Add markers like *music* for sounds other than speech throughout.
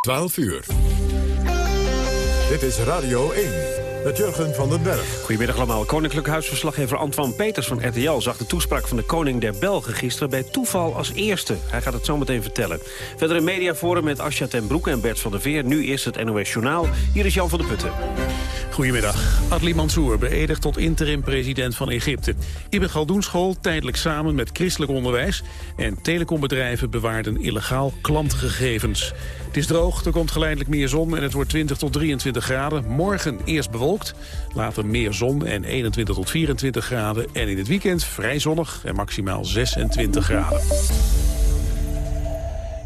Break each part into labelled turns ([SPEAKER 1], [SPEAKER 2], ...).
[SPEAKER 1] 12 uur. Dit is Radio 1 met Jurgen van den Berg.
[SPEAKER 2] Goedemiddag allemaal. Koninklijk Huisverslaggever Antoine Peters van RTL... zag de toespraak van de koning der Belgen gisteren bij toeval als eerste. Hij gaat het zo meteen vertellen. Verder een mediaforum met Asja ten Broek en Bert van der Veer. Nu eerst het NOS Journaal. Hier is Jan van der Putten.
[SPEAKER 3] Goedemiddag. Adli Mansour beëdigd tot interim-president van Egypte. Ibn Galdoen school tijdelijk samen met christelijk onderwijs... en telecombedrijven bewaarden illegaal klantgegevens. Het is droog, er komt geleidelijk meer zon en het wordt 20 tot 23 graden. Morgen eerst bewolkt, later meer zon en 21 tot 24 graden. En in het weekend vrij zonnig en maximaal 26 graden.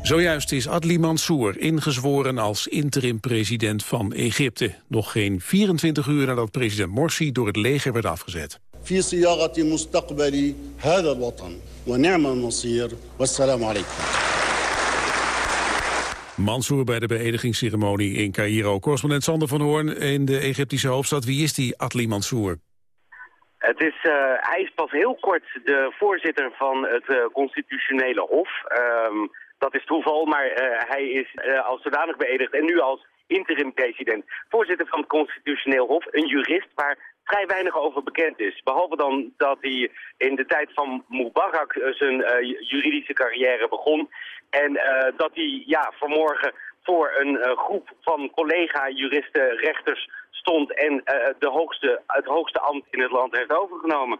[SPEAKER 3] Zojuist is Adli Mansour ingezworen als interim-president van Egypte. Nog geen 24 uur nadat president Morsi door het leger werd afgezet.
[SPEAKER 4] في صياغة مستقبل هذا الوطن ونعم المصير والسلام عليكم
[SPEAKER 3] Mansour bij de beëdigingsceremonie in Cairo. Correspondent Sander van Hoorn in de Egyptische hoofdstad. Wie is die Adli Mansour?
[SPEAKER 5] Het is, uh, hij is pas heel kort de voorzitter van het uh, constitutionele hof. Um, dat is toeval, maar uh, hij is als zodanig beëdigd en nu als interim-president. Voorzitter van het constitutioneel hof, een jurist waar vrij weinig over bekend is. Behalve dan dat hij in de tijd van Mubarak zijn juridische carrière begon. En dat hij ja, vanmorgen voor een groep van collega-juristen, rechters stond en de hoogste, het hoogste ambt in het land heeft overgenomen.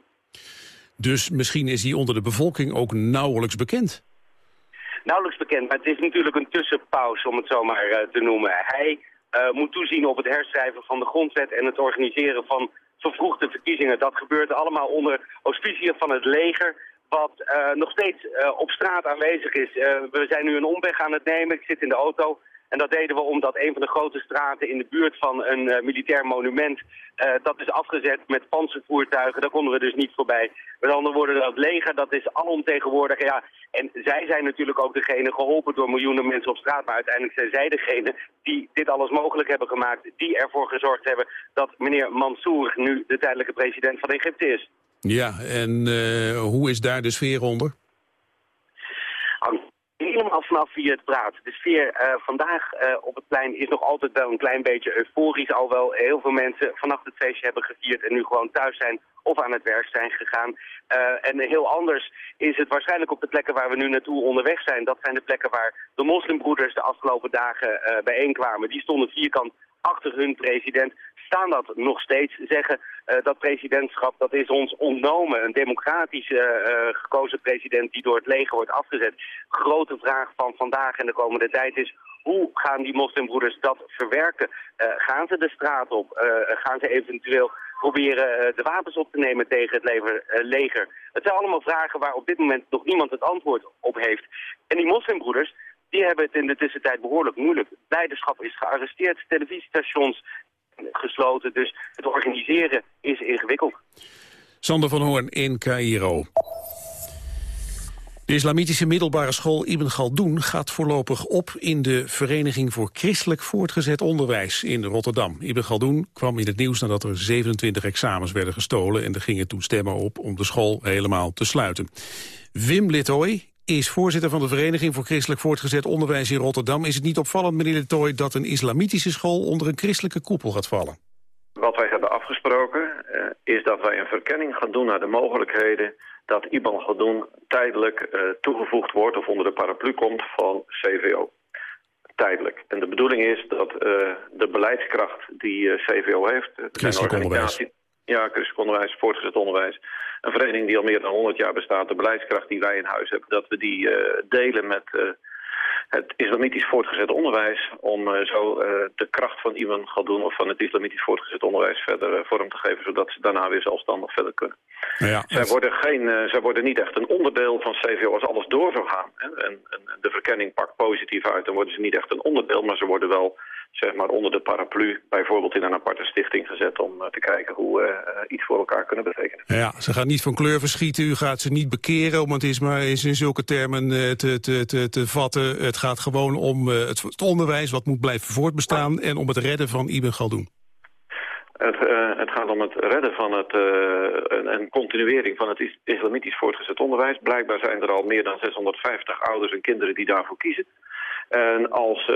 [SPEAKER 3] Dus misschien is hij onder de bevolking ook nauwelijks bekend?
[SPEAKER 5] Nauwelijks bekend, maar het is natuurlijk een tussenpauze om het zo maar uh, te noemen. Hij uh, moet toezien op het herschrijven van de grondwet en het organiseren van vervroegde verkiezingen. Dat gebeurt allemaal onder auspiciën van het leger, wat uh, nog steeds op straat aanwezig is. we zijn nu een omweg aan het nemen, ik zit in de auto... En dat deden we omdat een van de grote straten in de buurt van een militair monument... Dat is afgezet met panzervoertuigen, daar konden we dus niet voorbij. Met andere woorden, dat leger, dat is alomtegenwoordig. Ja, en zij zijn natuurlijk ook degene geholpen door miljoenen mensen op straat... maar uiteindelijk zijn zij degene die dit alles mogelijk hebben gemaakt... die ervoor gezorgd hebben dat meneer Mansour nu de tijdelijke president van Egypte is.
[SPEAKER 3] Ja, en uh, hoe is daar de sfeer onder?
[SPEAKER 5] helemaal vanaf wie het praat. De sfeer uh, vandaag uh, op het plein is nog altijd wel een klein beetje euforisch. Alhoewel heel veel mensen vannacht het feestje hebben gevierd en nu gewoon thuis zijn of aan het werk zijn gegaan. En heel anders is het waarschijnlijk op de plekken waar we nu naartoe onderweg zijn. Dat zijn de plekken waar de moslimbroeders de afgelopen dagen bijeenkwamen. Die stonden vierkant achter hun president staan dat nog steeds. Zeggen uh, dat presidentschap dat is ons ontnomen. Een democratisch uh, gekozen president die door het leger wordt afgezet. Grote vraag van vandaag en de komende tijd is... hoe gaan die moslimbroeders dat verwerken? Gaan ze de straat op? gaan ze eventueel proberen de wapens op te nemen tegen het leger? Het zijn allemaal vragen waar op dit moment nog niemand het antwoord op heeft. En die moslimbroeders die hebben het in de tussentijd behoorlijk moeilijk. Leiderschap is gearresteerd, televisiestations gesloten. Dus het organiseren is ingewikkeld.
[SPEAKER 3] Sander van Hoorn in Cairo. De islamitische middelbare school Ibn Galdoen gaat voorlopig op in de Vereniging voor Christelijk Voortgezet Onderwijs in Rotterdam. Ibn Galdoen kwam in het nieuws nadat er 27 examens werden gestolen en er gingen toen stemmen op om de school helemaal te sluiten. Wim Littoy is voorzitter van de Vereniging voor Christelijk Voortgezet Onderwijs in Rotterdam. Is het niet opvallend, meneer Letoy, dat een islamitische school onder een christelijke koepel gaat vallen?
[SPEAKER 6] Wat wij hebben afgesproken uh, is dat wij een verkenning gaan doen naar de mogelijkheden dat Ibn Galdoen tijdelijk uh, toegevoegd wordt of onder de paraplu komt van CVO. Tijdelijk. En de bedoeling is dat uh, de beleidskracht die CVO heeft...
[SPEAKER 3] Christelijk onderwijs.
[SPEAKER 6] Ja, christelijk onderwijs, voortgezet onderwijs een vereniging die al meer dan 100 jaar bestaat, de beleidskracht die wij in huis hebben, dat we die uh, delen met uh, het islamitisch voortgezet onderwijs om uh, zo de kracht van Iwan Galdoen of van het islamitisch voortgezet onderwijs verder vorm te geven, zodat ze daarna weer zelfstandig verder kunnen. Ja, zij, worden geen, zij worden niet echt een onderdeel van CVO als alles door zou gaan. Hè, en, en de verkenning pakt positief uit, dan worden ze niet echt een onderdeel, maar ze worden wel zeg maar onder de paraplu bijvoorbeeld in een aparte stichting gezet om uh, te kijken hoe we uh, iets voor elkaar kunnen betekenen.
[SPEAKER 3] Ja, ze gaan niet van kleur verschieten, u gaat ze niet bekeren om het is maar eens in zulke termen te, te, te, te vatten. Het gaat gewoon om het, het, onderwijs wat moet blijven voortbestaan en om het redden van Ibn Galdoen.
[SPEAKER 6] Het, uh, het, gaat om het redden van het, uh, en continuering van het is islamitisch voortgezet onderwijs. Blijkbaar zijn er al meer dan 650 ouders en kinderen die daarvoor kiezen. En als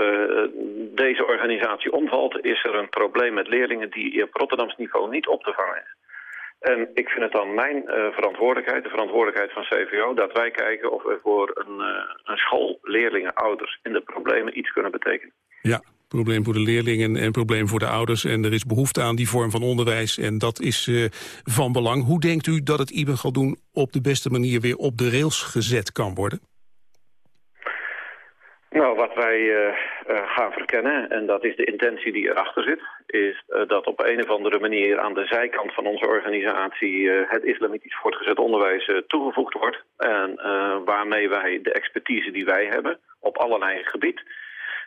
[SPEAKER 6] deze organisatie omvalt, is er een probleem met leerlingen die op Rotterdams niveau niet op te vangen is. En ik vind het dan mijn verantwoordelijkheid, de verantwoordelijkheid van CVO... dat wij kijken of we voor een, een school, leerlingen, ouders in de problemen iets kunnen betekenen.
[SPEAKER 3] Ja, probleem voor de leerlingen en probleem voor de ouders. En er is behoefte aan die vorm van onderwijs en dat is van belang. Hoe denkt u dat het Ibn Galdoen op de beste manier weer op de rails gezet kan worden?
[SPEAKER 6] Nou, wat wij uh, uh, gaan verkennen, en dat is de intentie die erachter zit... is dat op een of andere manier aan de zijkant van onze organisatie... het islamitisch voortgezet onderwijs toegevoegd wordt. En waarmee wij de expertise die wij hebben op allerlei gebied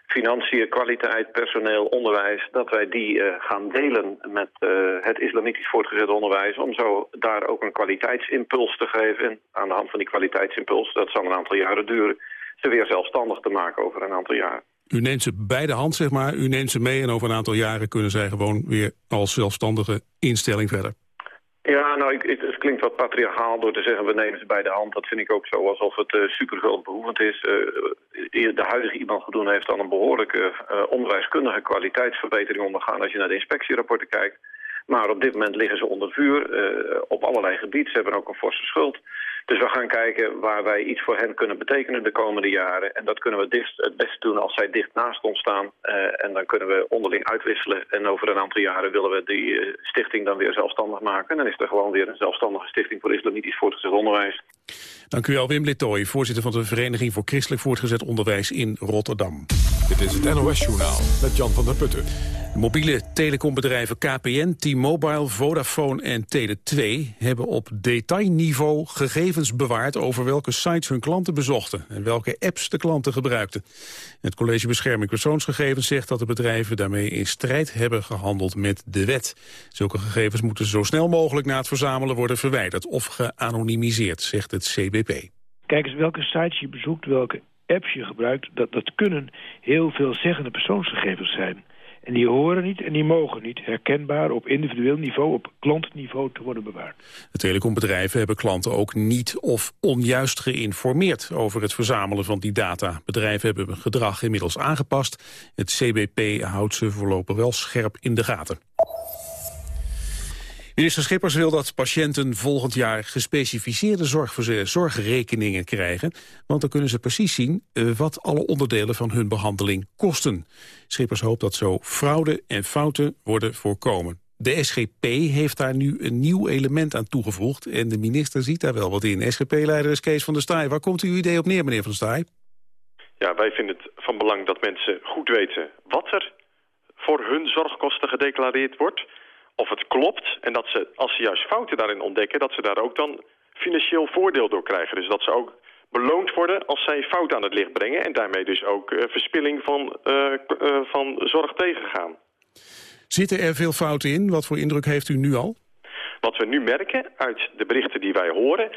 [SPEAKER 6] financiën, kwaliteit, personeel, onderwijs... dat wij die gaan delen met het islamitisch voortgezet onderwijs... om zo daar ook een kwaliteitsimpuls te geven. En aan de hand van die kwaliteitsimpuls, dat zal een aantal jaren duren... ze weer zelfstandig te maken over een aantal jaren.
[SPEAKER 3] U neemt ze bij de hand, zeg maar. U neemt ze mee en over een aantal jaren kunnen zij gewoon weer als zelfstandige instelling verder.
[SPEAKER 6] Ja, nou, ik, het, klinkt wat patriarchaal door te zeggen we nemen ze bij de hand. Dat vind ik ook zo, alsof het uh, super behoevend is. Uh, de huidige iemand gedoen heeft dan een behoorlijke uh, onderwijskundige kwaliteitsverbetering ondergaan... als je naar de inspectierapporten kijkt. Maar op dit moment liggen ze onder vuur op allerlei gebieden. Ze hebben ook een forse schuld. Dus we gaan kijken waar wij iets voor hen kunnen betekenen de komende jaren. En dat kunnen we het beste doen als zij dicht naast ons staan. Uh, en dan kunnen we onderling uitwisselen. En over een aantal jaren willen we die uh, stichting dan weer zelfstandig maken. En dan is er gewoon weer een zelfstandige stichting voor islamitisch voortgezet onderwijs.
[SPEAKER 3] Dank u wel, Wim Littooi, voorzitter van de Vereniging voor Christelijk Voortgezet Onderwijs in Rotterdam.
[SPEAKER 1] Dit is het NOS Journaal met Jan van der Putten.
[SPEAKER 3] De mobiele telecombedrijven KPN, T-Mobile, Vodafone en Tele2 hebben op detailniveau gegevens bewaard over welke sites hun klanten bezochten en welke apps de klanten gebruikten. Het College Bescherming Persoonsgegevens zegt dat de bedrijven daarmee in strijd hebben gehandeld met de wet. Zulke gegevens moeten zo snel mogelijk na het verzamelen worden verwijderd of geanonimiseerd, zegt het CBP.
[SPEAKER 7] Kijk eens welke sites je bezoekt, welke apps je gebruikt. Dat, dat kunnen heel veelzeggende persoonsgegevens zijn. En die horen niet en die mogen niet herkenbaar op individueel niveau, op klantniveau te worden bewaard.
[SPEAKER 3] De telecombedrijven hebben klanten ook niet of onjuist geïnformeerd over het verzamelen van die data. Bedrijven hebben hun gedrag inmiddels aangepast. Het CBP houdt ze voorlopig wel scherp in de gaten. Minister Schippers wil dat patiënten volgend jaar gespecificeerde zorgrekeningen krijgen. Want dan kunnen ze precies zien uh, wat alle onderdelen van hun behandeling kosten. Schippers hoopt dat zo fraude en fouten worden voorkomen. De SGP heeft daar nu een nieuw element aan toegevoegd. En de minister ziet daar wel wat in. SGP-leider is Kees van der Staaij. Waar komt uw idee op neer, meneer van der Staaij?
[SPEAKER 8] Ja, wij vinden het van belang dat mensen goed weten wat er voor hun zorgkosten gedeclareerd wordt of het klopt. En dat ze, als ze juist fouten daarin ontdekken, dat ze daar ook dan financieel voordeel door krijgen. Dus dat ze ook beloond worden als zij fouten aan het licht brengen... en daarmee dus ook uh, verspilling van, uh, uh, van zorg tegengaan.
[SPEAKER 3] Zitten er veel fouten in? Wat voor indruk heeft u nu al?
[SPEAKER 8] Wat we nu merken uit de berichten die wij horen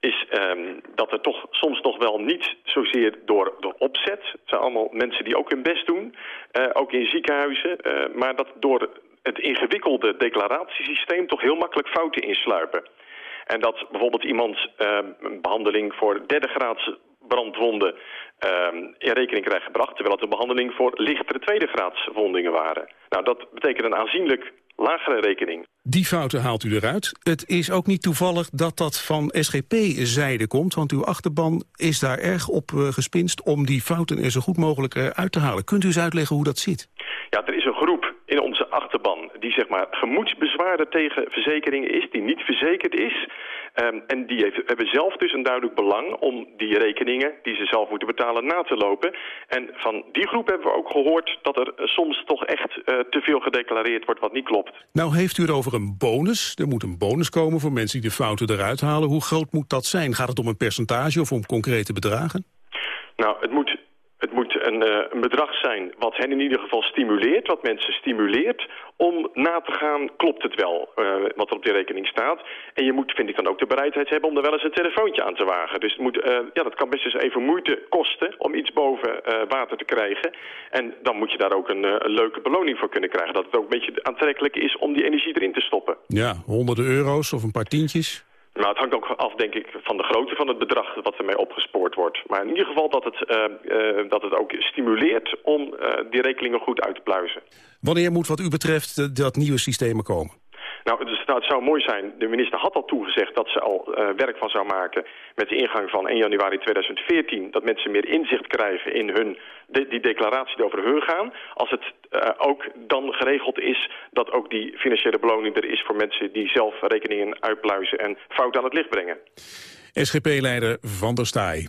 [SPEAKER 8] is um, dat er toch soms nog wel niet zozeer door, door opzet... het zijn allemaal mensen die ook hun best doen, ook in ziekenhuizen... maar dat door het ingewikkelde declaratiesysteem toch heel makkelijk fouten insluipen. En dat bijvoorbeeld iemand uh, een behandeling voor derde graads brandwonden uh, in rekening krijgt gebracht... terwijl het een behandeling voor lichtere tweede graads wondingen waren. Nou, dat betekent een aanzienlijk lagere rekening.
[SPEAKER 3] Die fouten haalt u eruit. Het is ook niet toevallig dat dat van SGP-zijde komt... want uw achterban is daar erg op uh, gespinst om die fouten er zo goed mogelijk uh, uit te halen. Kunt u eens uitleggen hoe dat zit?
[SPEAKER 8] Ja, er is een groep in onze achterban die zeg maar gemoedsbezwaarder tegen verzekeringen is, die niet verzekerd is. Um, en die heeft, hebben zelf dus een duidelijk belang om die rekeningen die ze zelf moeten betalen na te lopen. En van die groep hebben we ook gehoord dat er soms toch echt uh, te veel gedeclareerd wordt wat niet klopt.
[SPEAKER 3] Nou heeft u het over een bonus. Er moet een bonus komen voor mensen die de fouten eruit halen. Hoe groot moet dat zijn? Gaat het om een percentage of om concrete bedragen?
[SPEAKER 8] Nou, het moet het moet een, uh, een, bedrag zijn wat hen in ieder geval stimuleert, wat mensen stimuleert om na te gaan, klopt het wel, uh, wat er op die rekening staat. En je moet, vind ik dan ook de bereidheid hebben om er wel eens een telefoontje aan te wagen. Dus het moet, uh, ja, dat kan best eens even moeite kosten om iets boven water te krijgen. En dan moet je daar ook een, een, leuke beloning voor kunnen krijgen. Dat het ook een beetje aantrekkelijk is om die energie erin te stoppen.
[SPEAKER 3] Ja, honderden euro's of een paar tientjes?
[SPEAKER 8] Nou, het hangt ook af, denk ik, van de grootte van het bedrag wat ermee opgespoord wordt. Maar in ieder geval dat het, uh, uh, dat het ook stimuleert om uh, die rekeningen goed uit te pluizen.
[SPEAKER 3] Wanneer moet wat u betreft dat nieuwe systeem komen?
[SPEAKER 8] Nou, nou, het zou mooi zijn. De minister had al toegezegd dat ze al uh, werk van zou maken... met de ingang van 1 januari 2014... dat mensen meer inzicht krijgen in hun, de, die declaratie die over hun gaan. Als het uh, ook dan geregeld is dat ook die financiële beloning er is... voor mensen die zelf rekeningen uitpluizen en fout aan het licht brengen.
[SPEAKER 3] SGP-leider Van der Staaij.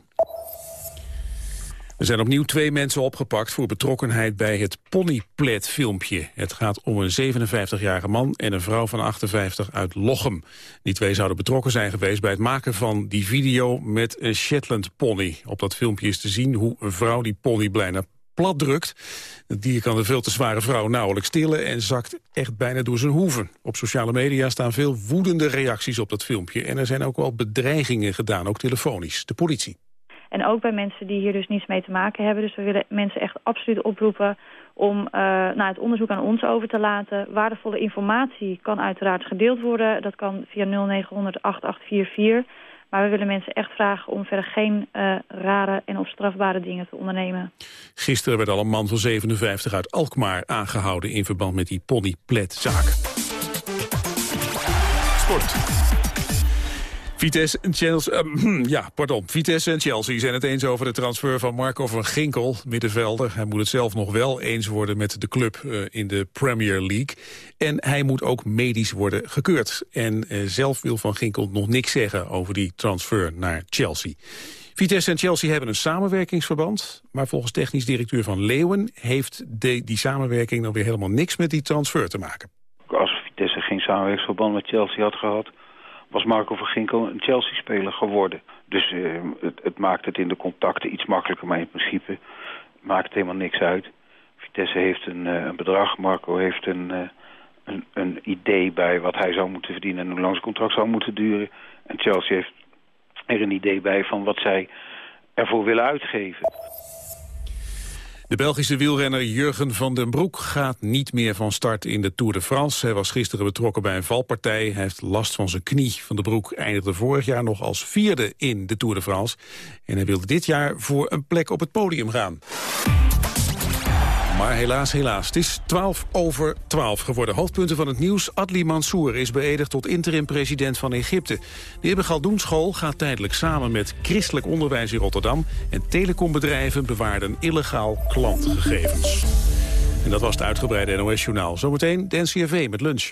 [SPEAKER 3] Er zijn opnieuw twee mensen opgepakt voor betrokkenheid bij het Ponyplet-filmpje. Het gaat om een 57-jarige man en een vrouw van 58 uit Lochem. Die twee zouden betrokken zijn geweest bij het maken van die video met een Shetland pony. Op dat filmpje is te zien hoe een vrouw die pony bijna plat drukt. Het dier kan de veel te zware vrouw nauwelijks stillen en zakt echt bijna door zijn hoeven. Op sociale media staan veel woedende reacties op dat filmpje. En er zijn ook wel bedreigingen gedaan, ook telefonisch. De politie.
[SPEAKER 9] En ook bij mensen die hier dus niets mee te maken hebben. Dus we willen mensen echt absoluut oproepen om uh, nou, het onderzoek aan ons over te laten. Waardevolle informatie kan uiteraard gedeeld worden. Dat kan via 0900 8844. Maar we willen mensen echt vragen om verder geen uh, rare en of strafbare dingen te ondernemen.
[SPEAKER 3] Gisteren werd al een man van 57 uit Alkmaar aangehouden... in verband met die ponypletzaak. Sport. Vitesse en Chelsea, uh, *clears throat* ja, pardon. Vitesse en Chelsea zijn het eens over de transfer van Marco van Ginkel, middenvelder. Hij moet het zelf nog wel eens worden met de club uh, in de Premier League. En hij moet ook medisch worden gekeurd. En uh, zelf wil van Ginkel nog niks zeggen over die transfer naar Chelsea. Vitesse en Chelsea hebben een samenwerkingsverband... maar volgens technisch directeur van Leeuwen... heeft die samenwerking dan weer helemaal niks met die transfer te maken.
[SPEAKER 10] Als Vitesse geen samenwerkingsverband met Chelsea had gehad was Marco van Ginkel een Chelsea-speler geworden. Dus uh, het, het, maakt het in de contacten iets makkelijker, maar in principe maakt het helemaal niks uit. Vitesse heeft een, uh, een bedrag, Marco heeft een, uh, een, een, idee bij wat hij zou moeten verdienen en hoe lang zijn contract zou moeten duren. En Chelsea heeft er een idee bij van wat zij ervoor willen uitgeven.
[SPEAKER 3] De Belgische wielrenner Jurgen van den Broek gaat niet meer van start in de Tour de France. Hij was gisteren betrokken bij een valpartij. Hij heeft last van zijn knie. Van den Broek eindigde vorig jaar nog als vierde in de Tour de France. En hij wilde dit jaar voor een plek op het podium gaan. Maar helaas, helaas. Het is 12 over 12 geworden. Hoofdpunten van het nieuws. Adli Mansour is beëdigd tot interim-president van Egypte. De Ibn Galdoen gaat tijdelijk samen met christelijk onderwijs in Rotterdam... en telecombedrijven bewaarden illegaal klantgegevens. En dat was het uitgebreide NOS-journaal. Zometeen de NCRV met lunch.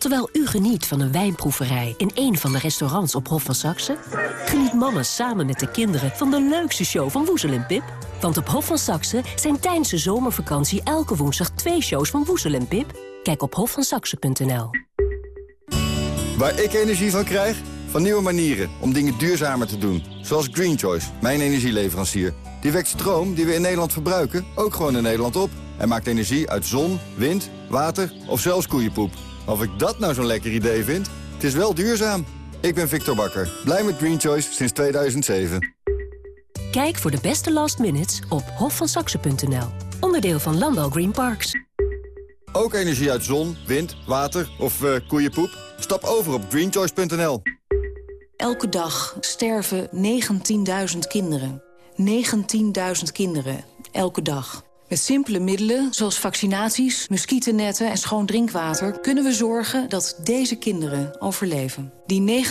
[SPEAKER 11] Terwijl u geniet van een wijnproeverij in een van de restaurants op Hof van Saxe... geniet mama samen met de kinderen van de leukste show van Woezel en Pip... Want op Hof van Saxe zijn tijdens de zomervakantie elke woensdag twee shows van Woezel en Pip. Kijk op hofvansaxe.nl.
[SPEAKER 12] Waar ik energie van krijg? Van nieuwe manieren om dingen duurzamer te doen. Zoals Green Choice, mijn energieleverancier. Die wekt stroom die we in Nederland verbruiken ook gewoon in Nederland op. En maakt energie uit zon, wind, water of zelfs koeienpoep. Of ik dat nou zo'n lekker idee vind? Het is wel duurzaam. Ik ben Victor Bakker, blij met Green Choice sinds 2007.
[SPEAKER 11] Kijk voor de beste last minutes op hofvansaxe.nl. Onderdeel van Landal Green Parks.
[SPEAKER 12] Ook energie uit zon, wind, water of uh, koeienpoep? Stap over op greenchoice.nl.
[SPEAKER 13] Elke dag sterven 19.000 kinderen. 19.000 kinderen, elke dag. Met simpele middelen, zoals vaccinaties, muggennetten en schoon drinkwater... kunnen we zorgen dat deze kinderen overleven. Die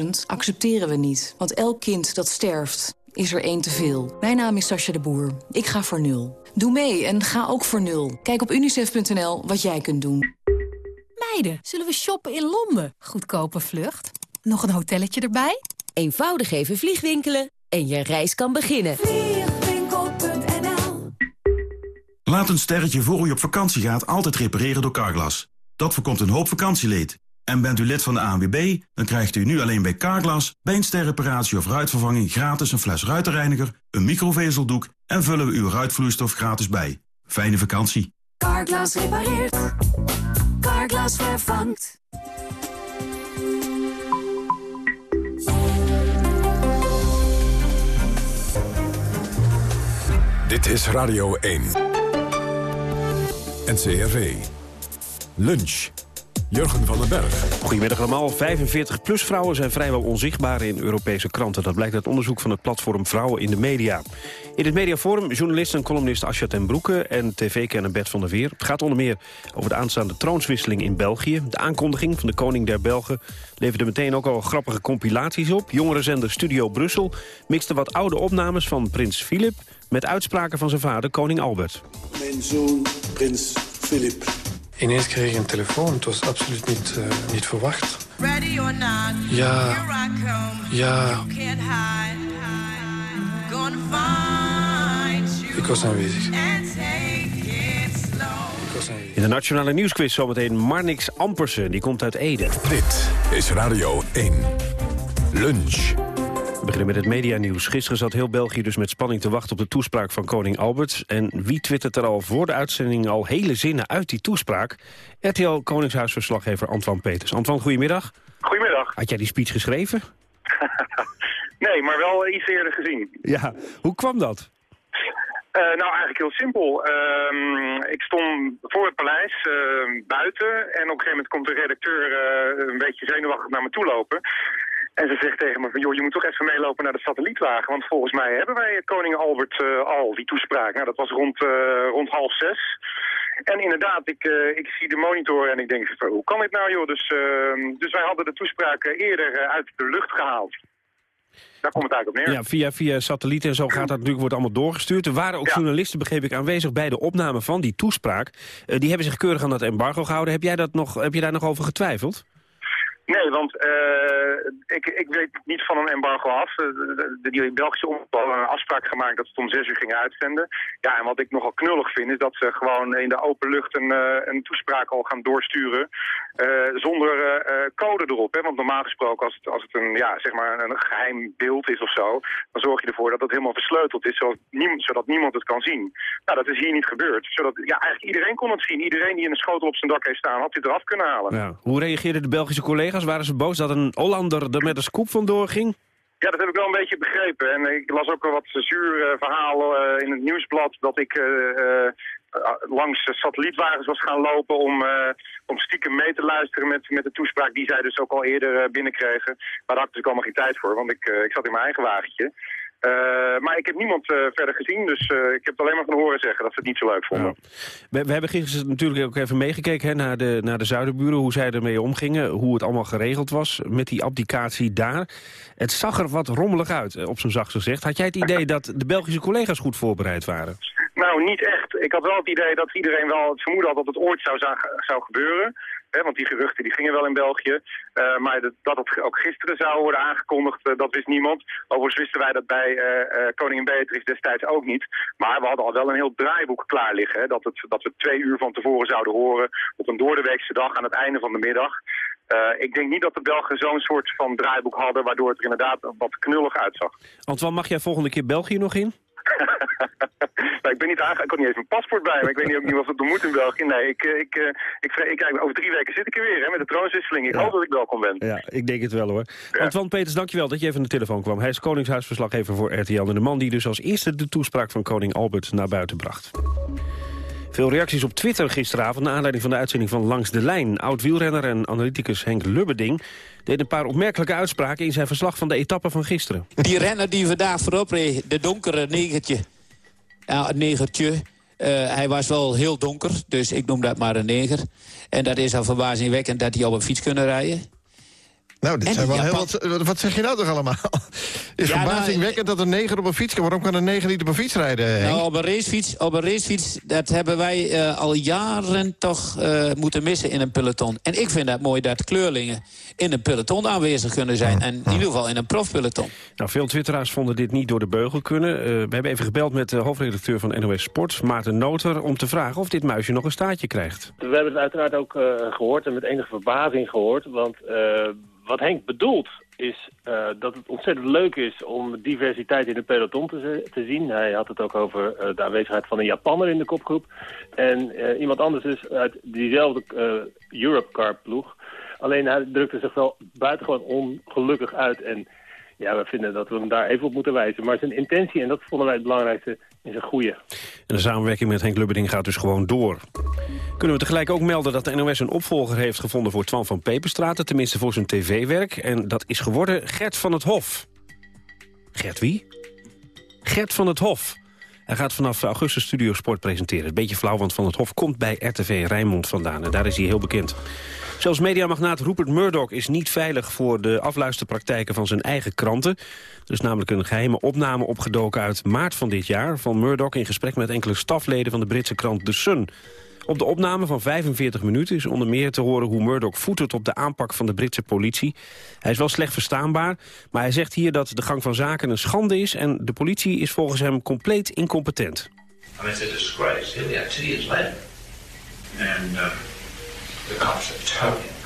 [SPEAKER 13] 19.000 accepteren we niet, want elk kind dat sterft is er één te veel. Mijn naam is Sascha de Boer. Ik ga voor nul. Doe mee en ga ook voor nul. Kijk op unicef.nl wat jij kunt doen.
[SPEAKER 14] Meiden, zullen we shoppen in Londen? Goedkope vlucht. Nog een hotelletje erbij?
[SPEAKER 11] Eenvoudig even vliegwinkelen en je reis kan beginnen.
[SPEAKER 15] Laat een sterretje voor u op vakantie gaat altijd repareren door Carglass. Dat voorkomt een hoop vakantieleed. En bent u lid van de ANWB, dan krijgt u nu alleen bij Carglass... bij een sterreparatie of ruitvervanging gratis een fles ruitenreiniger... een microvezeldoek en vullen we uw ruitvloeistof gratis bij. Fijne vakantie.
[SPEAKER 16] Carglass repareert. Carglass vervangt.
[SPEAKER 1] Dit is Radio 1. NCRV. Lunch. Jurgen van den Berg.
[SPEAKER 2] Goedemiddag allemaal. 45-plus vrouwen zijn vrijwel onzichtbaar in Europese kranten. Dat blijkt uit onderzoek van het platform Vrouwen in de Media. In het mediaforum journalist en columnist Asja ten Broeke... en tv-kenner Bert van der Veer. Het gaat onder meer over de aanstaande troonswisseling in België. De aankondiging van de koning der Belgen leverde meteen ook al grappige compilaties op. Jongerenzender Studio Brussel mixte wat oude opnames van prins Filip... met uitspraken van zijn vader, koning Albert.
[SPEAKER 17] Mijn zoon, prins Filip.
[SPEAKER 18] Ineens kreeg ik een telefoon. Het was absoluut niet, uh, niet verwacht.
[SPEAKER 19] Ready or not,
[SPEAKER 18] ja.
[SPEAKER 19] here I come.
[SPEAKER 18] Ja.
[SPEAKER 19] You can't hide.
[SPEAKER 18] Ik was aanwezig.
[SPEAKER 2] In de Nationale Nieuwsquiz zometeen Marnix Ampersen. Die komt uit Ede.
[SPEAKER 1] Dit is Radio 1. Lunch.
[SPEAKER 2] We beginnen met het medianieuws. Gisteren zat heel België dus met spanning te wachten op de toespraak van koning Albert. En wie twittert er al voor de uitzending al hele zinnen uit die toespraak? RTL Koningshuisverslaggever Antoine Peters. Antoine, goedemiddag.
[SPEAKER 20] Goedemiddag.
[SPEAKER 2] Had jij die speech geschreven? *laughs*
[SPEAKER 20] Nee, maar wel iets eerder gezien.
[SPEAKER 2] Ja, hoe kwam dat?
[SPEAKER 20] Eh, nou, eigenlijk heel simpel. Ehm, ik stond voor het paleis, eh, buiten. En op een gegeven moment komt de redacteur eh, een beetje zenuwachtig naar me toe lopen. En ze zegt tegen me van, joh, je moet toch even meelopen naar de satellietwagen. Want volgens mij hebben wij koning Albert eh, al, die toespraak. Nou, dat was rond, eh, rond half zes. En inderdaad, ik, eh, ik zie de monitor en ik denk, van, hoe kan dit nou, joh? Dus, ehm, dus wij hadden de toespraak eerder uit de lucht gehaald. Daar komt het eigenlijk op neer.
[SPEAKER 2] Ja, via, via satelliet en zo gaat dat natuurlijk wordt allemaal doorgestuurd. Er waren ook journalisten, begreep ik, aanwezig bij de opname van die toespraak. Die hebben zich keurig aan dat embargo gehouden. Heb jij, dat nog, heb je daar nog over getwijfeld?
[SPEAKER 20] Nee, want eh, ik, ik weet niet van een embargo af. Eh, de- Belgische omroep had een afspraak gemaakt dat ze het om zes uur gingen uitzenden. Ja, en wat ik nogal knullig vind is dat ze gewoon in de open lucht een, eh, een toespraak al gaan doorsturen. zonder code erop. Hè? Want normaal gesproken als het, als het een, ja, zeg maar een geheim beeld is of zo... dan zorg je ervoor dat het helemaal versleuteld is, zodat niemand, zodat niemand het kan zien. Nou, dat is hier niet gebeurd. Zodat, ja, eigenlijk iedereen kon het zien. Iedereen die een schotel op zijn dak heeft staan, had dit eraf kunnen halen.
[SPEAKER 2] Ja. Hoe reageerden de Belgische collega's? Waren ze boos dat een Hollander er met een scoop vandoor ging?
[SPEAKER 20] Ja, dat heb ik wel een beetje begrepen. En ik las ook wat zuur verhalen eh, in het nieuwsblad dat ik eh, eh, langs satellietwagens was gaan lopen om, om stiekem mee te luisteren met, met de toespraak die zij dus ook al eerder binnenkregen. Maar daar had ik natuurlijk allemaal geen tijd voor, want ik, ik zat in mijn eigen wagentje. Eh, maar ik heb niemand eh, verder gezien, dus eh, ik heb het alleen maar van horen zeggen dat ze het niet zo leuk vonden.
[SPEAKER 2] We, we hebben gisteren natuurlijk ook even meegekeken hè, naar, de, naar de zuiderburen, hoe zij ermee omgingen, hoe het allemaal geregeld was met die abdicatie daar. Het zag er wat rommelig uit, op zijn zacht gezegd. Had jij het idee dat de Belgische collega's goed voorbereid waren?
[SPEAKER 20] Nou, niet echt. Ik had wel het idee dat iedereen wel het vermoeden had dat het ooit zou, zou gebeuren. Want die geruchten die gingen wel in België. Eh, maar dat, dat het ook gisteren zou worden aangekondigd, eh, dat wist niemand. Overigens wisten wij dat bij eh, koningin Beatrix destijds ook niet. Maar we hadden al wel een heel draaiboek klaar liggen. Dat, het, dat we twee uur van tevoren zouden horen op een doordeweekse dag aan het einde van de middag. Ik denk niet dat de Belgen zo'n soort van draaiboek hadden... waardoor het er inderdaad wat knullig uitzag.
[SPEAKER 2] Antoine, mag jij volgende keer België nog in? *laughs*
[SPEAKER 20] Nou, ik ben niet aange... Ik had niet eens mijn paspoort bij me. Ik weet niet, ook niet of dat moet in België. Nee, ik, eh, ik, eh, ik, ik, kijk, over drie weken zit ik er weer hè, met de troonswisseling. Ik hoop dat ik welkom ben.
[SPEAKER 2] Ja, ik denk het wel hoor. Antoine Peters, dankjewel dat je even aan de telefoon kwam. Hij is Koningshuisverslaggever voor RTL. En de man die dus als eerste de toespraak van koning Albert naar buiten bracht. Veel reacties op Twitter gisteravond... naar aanleiding van de uitzending van Langs de Lijn. Oud-wielrenner en analyticus Henk Lubberding... deed een paar opmerkelijke uitspraken... in zijn verslag van de etappe van gisteren.
[SPEAKER 21] Die renner die vandaag voorop reed, de donkere negertje. Ja, negertje. Eh, hij was wel heel donker, dus ik noem dat maar een neger. En dat is al verbazingwekkend dat hij op een fiets kunnen rijden.
[SPEAKER 22] Nou, dit
[SPEAKER 21] En
[SPEAKER 22] zijn wel heel wat... Wat zeg je nou toch allemaal? *laughs* Is
[SPEAKER 21] Ja, nou,
[SPEAKER 22] verbazingwekkend dat een neger op een fiets kan. Waarom kan een neger niet op een fiets rijden?
[SPEAKER 21] Nou, op een racefiets, op een racefiets dat hebben wij eh, al jaren toch eh, moeten missen in een peloton. En ik vind het mooi dat kleurlingen in een peloton aanwezig kunnen zijn. En in ieder geval in een profpeloton.
[SPEAKER 2] Nou, veel twitteraars vonden dit niet door de beugel kunnen. Eh, we hebben even gebeld met de hoofdredacteur van NOS Sport, Maarten Noter... om te vragen of dit muisje nog een staartje krijgt.
[SPEAKER 23] We hebben het uiteraard ook eh, gehoord en met enige verbazing gehoord. Want eh, wat Henk bedoelt is eh, dat het ontzettend leuk is om diversiteit in de peloton te, te zien. Hij had het ook over eh, de aanwezigheid van een Japanner in de kopgroep. En eh, iemand anders dus uit diezelfde Europe Car ploeg. Alleen hij drukte zich wel buitengewoon ongelukkig uit. En ja, we vinden dat we hem daar even op moeten wijzen. Maar zijn intentie, en dat vonden wij het belangrijkste, is een goede.
[SPEAKER 2] En de samenwerking met Henk Lubberding gaat dus gewoon door. Kunnen we tegelijk ook melden dat de NOS een opvolger heeft gevonden... voor Twan van Peperstraten, tenminste voor zijn tv-werk. En dat is geworden Gert van het Hof. Gert wie? Gert van het Hof. Hij gaat vanaf augustus Studio Sport presenteren. Beetje flauw, want Van het Hof komt bij RTV Rijnmond vandaan. En daar is hij heel bekend. Zelfs mediamagnaat Rupert Murdoch is niet veilig voor de afluisterpraktijken van zijn eigen kranten. Er is namelijk een geheime opname opgedoken uit maart van dit jaar... van Murdoch in gesprek met enkele stafleden van de Britse krant The Sun. Op de opname van 45 minuten is onder meer te horen hoe Murdoch voetert op de aanpak van de Britse politie. Hij is wel slecht verstaanbaar, maar hij zegt hier dat de gang van zaken een schande is... en de politie is volgens hem compleet incompetent.
[SPEAKER 24] I mean, it's a disgrace. Here we are two years the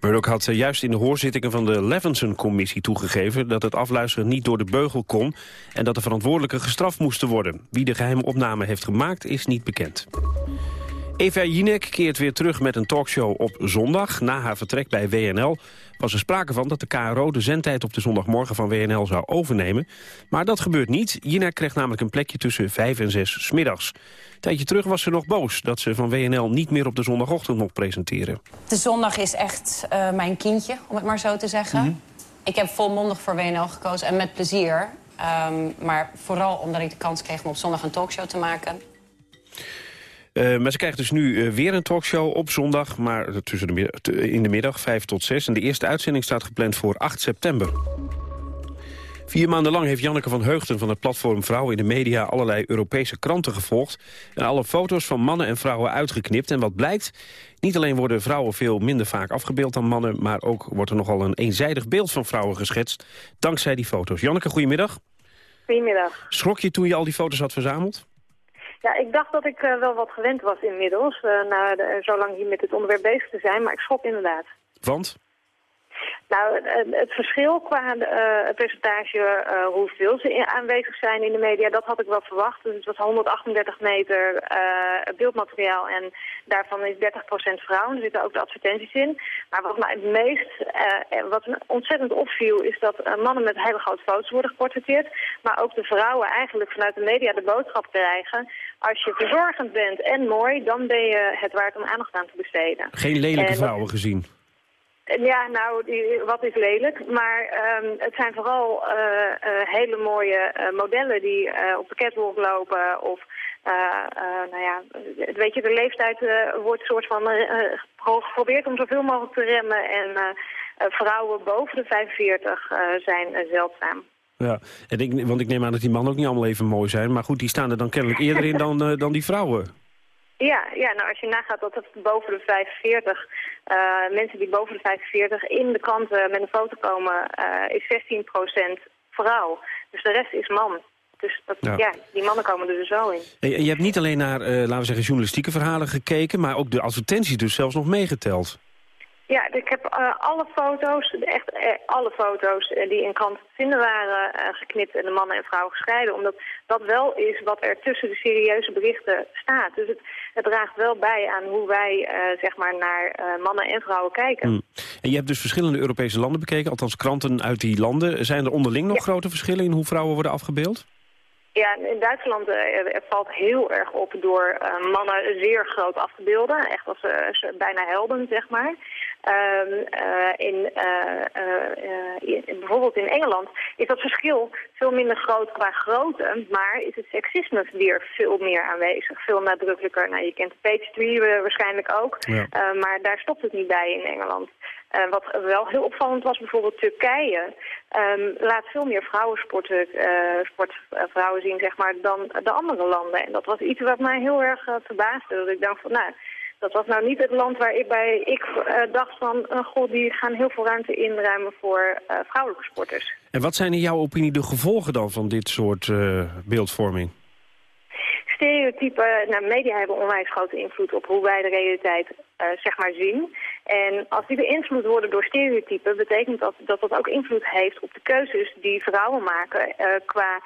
[SPEAKER 2] Murdoch had eh, juist in de hoorzittingen van de Levinson-commissie toegegeven... dat het afluisteren niet door de beugel kon... en dat de verantwoordelijken gestraft moesten worden. Wie de geheime opname heeft gemaakt is niet bekend. Eva Jinek keert weer terug met een talkshow op zondag. Na haar vertrek bij WNL was er sprake van dat de KRO de zendtijd op de zondagmorgen van WNL zou overnemen. Maar dat gebeurt niet. Jinek kreeg namelijk een plekje tussen 5 en 6 smiddags. Een tijdje terug was ze nog boos dat ze van WNL niet meer op de zondagochtend mocht presenteren.
[SPEAKER 25] De zondag is echt eh, mijn kindje, om het maar zo te zeggen. Ik heb volmondig voor WNL gekozen en met plezier. Ehm, maar vooral omdat ik de kans kreeg om op zondag een talkshow te maken.
[SPEAKER 2] Uh, maar ze krijgt dus nu uh, weer een talkshow op zondag, maar tussen de in de middag 5 tot 6. En de eerste uitzending staat gepland voor 8 september. Vier maanden lang heeft Janneke van Heugden van het platform Vrouwen in de Media allerlei Europese kranten gevolgd en alle foto's van mannen en vrouwen uitgeknipt. En wat blijkt, niet alleen worden vrouwen veel minder vaak afgebeeld dan mannen, maar ook wordt er nogal een eenzijdig beeld van vrouwen geschetst dankzij die foto's. Janneke, goedemiddag.
[SPEAKER 26] Goedemiddag.
[SPEAKER 2] Schrok je toen je al die foto's had verzameld?
[SPEAKER 26] Ja, ik dacht dat ik uh, wel wat gewend was inmiddels, uh, na de, zo lang hier met dit onderwerp bezig te zijn, maar ik schrok inderdaad.
[SPEAKER 2] Want?
[SPEAKER 26] Nou, het, het verschil qua uh, het percentage hoeveel ze aanwezig zijn in de media, dat had ik wel verwacht. Dus het was 138 meter beeldmateriaal en daarvan is 30% vrouwen. Er zitten ook de advertenties in. Maar wat mij het meest, wat me ontzettend opviel, is dat mannen met hele grote foto's worden geportretteerd. Maar ook de vrouwen eigenlijk vanuit de media de boodschap krijgen. Als je verzorgend bent en mooi, dan ben je het waard om aandacht aan te besteden.
[SPEAKER 2] Geen lelijke en, vrouwen gezien?
[SPEAKER 26] Ja, nou, wat is lelijk? Maar um, het zijn vooral uh, uh, hele mooie uh, modellen die op de catwalk lopen. Of, nou ja, weet je, de leeftijd wordt soort van geprobeerd om zoveel mogelijk te remmen. En vrouwen boven de 45 zijn zeldzaam.
[SPEAKER 2] Ja, en ik, want ik neem aan dat die mannen ook niet allemaal even mooi zijn. Maar goed, die staan er dan kennelijk eerder in dan, dan die vrouwen.
[SPEAKER 26] Ja, ja, nou als je nagaat dat het boven de 45, uh, mensen die boven de 45 in de kranten met een foto komen, uh, is 16% vrouw. Dus de rest is man. Dus dat, ja. ja. die mannen komen er dus zo in.
[SPEAKER 2] En je hebt niet alleen naar, laten we zeggen, journalistieke verhalen gekeken, maar ook de advertenties dus zelfs nog meegeteld.
[SPEAKER 26] Ja, ik heb uh, alle foto's, echt uh, alle foto's uh, die in kranten te vinden waren geknipt en de mannen en vrouwen gescheiden. Omdat dat wel is wat er tussen de serieuze berichten staat. Dus het, het draagt wel bij aan hoe wij zeg maar naar mannen en vrouwen kijken.
[SPEAKER 2] Mm. En je hebt dus verschillende Europese landen bekeken, althans kranten uit die landen. Zijn er onderling nog ja. grote verschillen in hoe vrouwen worden afgebeeld?
[SPEAKER 26] Ja, in Duitsland uh, valt heel erg op door uh, mannen zeer groot af te beelden. Echt als uh, bijna helden, zeg maar. Um, in, in, bijvoorbeeld in Engeland is dat verschil veel minder groot qua grootte. Maar is het seksisme weer veel meer aanwezig. Veel nadrukkelijker. Nou, je kent Page 3 waarschijnlijk ook. Ja. maar daar stopt het niet bij in Engeland. Eh, wat wel heel opvallend was, bijvoorbeeld Turkije ehm, laat veel meer vrouwensporten, eh, sportvrouwen zien, zeg maar, dan de andere landen. En dat was iets wat mij heel erg eh, verbaasde. Dat ik dacht van, nou, dat was nou niet het land waarbij ik eh, dacht van, eh, god, die gaan heel veel ruimte inruimen voor eh, vrouwelijke sporters.
[SPEAKER 2] En wat zijn in jouw opinie de gevolgen dan van dit soort beeldvorming?
[SPEAKER 26] stereotypen, nou, media hebben onwijs grote invloed op hoe wij de realiteit zeg maar zien. En als die beïnvloed worden door stereotypen, betekent dat dat dat ook invloed heeft op de keuzes die vrouwen maken qua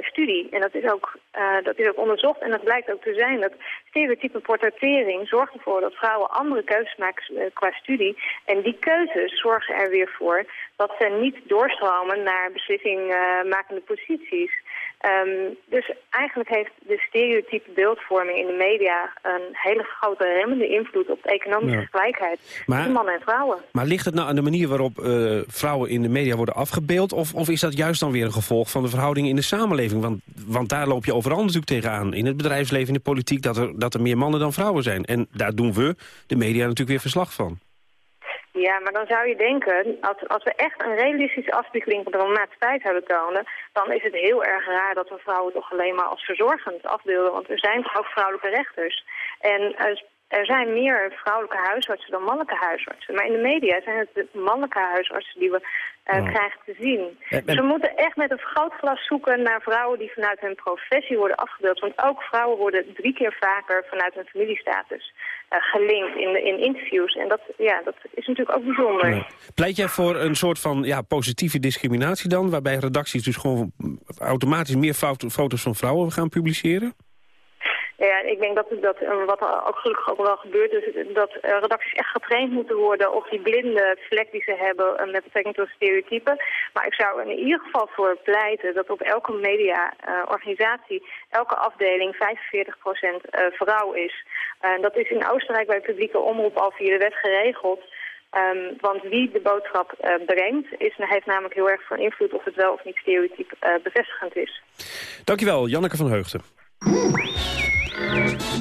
[SPEAKER 26] studie. En dat is, ook, eh, dat is ook onderzocht en dat blijkt ook te zijn dat stereotype portrettering zorgt ervoor dat vrouwen andere keuzes maken eh, qua studie. En die keuzes zorgen er weer voor dat ze niet doorstromen naar beslissingmakende posities. Ehm, dus eigenlijk heeft de stereotype beeldvorming in de media een hele grote remmende invloed op de economische
[SPEAKER 2] Ja.
[SPEAKER 26] gelijkheid tussen mannen en vrouwen.
[SPEAKER 2] Maar ligt het nou aan de manier waarop eh, vrouwen in de media worden afgebeeld... Of, of is dat juist dan weer een gevolg van de verhoudingen in de samenleving? Want, want daar loop je overal natuurlijk tegenaan. In het bedrijfsleven, in de politiek, dat er, dat er meer mannen dan vrouwen zijn. En daar doen we, de media, natuurlijk weer verslag van.
[SPEAKER 26] Ja, maar dan zou je denken, als, als we echt een realistische afspiegeling van de maatschappij zouden tonen, dan is het heel erg raar dat we vrouwen toch alleen maar als verzorgend afbeelden. Want er zijn toch ook vrouwelijke rechters. En eh, er zijn meer vrouwelijke huisartsen dan mannelijke huisartsen. Maar in de media zijn het de mannelijke huisartsen die we eh, krijgen te zien.
[SPEAKER 2] En-
[SPEAKER 26] Dus we moeten echt met een vergrootglas zoeken naar vrouwen die vanuit hun professie worden afgebeeld. Want ook vrouwen worden drie keer vaker vanuit hun familiestatus eh, gelinkt in, de, in interviews. En dat, ja, dat is natuurlijk ook bijzonder.
[SPEAKER 2] Ja. Pleit jij voor een soort van ja, positieve discriminatie dan... waarbij redacties dus gewoon automatisch meer foto- foto's van vrouwen gaan publiceren?
[SPEAKER 26] Ja, ik denk dat, dat eh, wat er ook gelukkig ook wel gebeurt, is dat eh, redacties echt getraind moeten worden op die blinde vlek die ze hebben eh, met betrekking tot stereotypen. Maar ik zou in ieder geval voor pleiten dat op elke mediaorganisatie, elke afdeling 45% eh, vrouw is. Dat is in Oostenrijk bij publieke omroep al via de wet geregeld. Ehm, want wie de boodschap eh, brengt, is, heeft namelijk heel erg van invloed of het wel of niet stereotyp bevestigend is.
[SPEAKER 2] Dankjewel, Janneke van Heugden.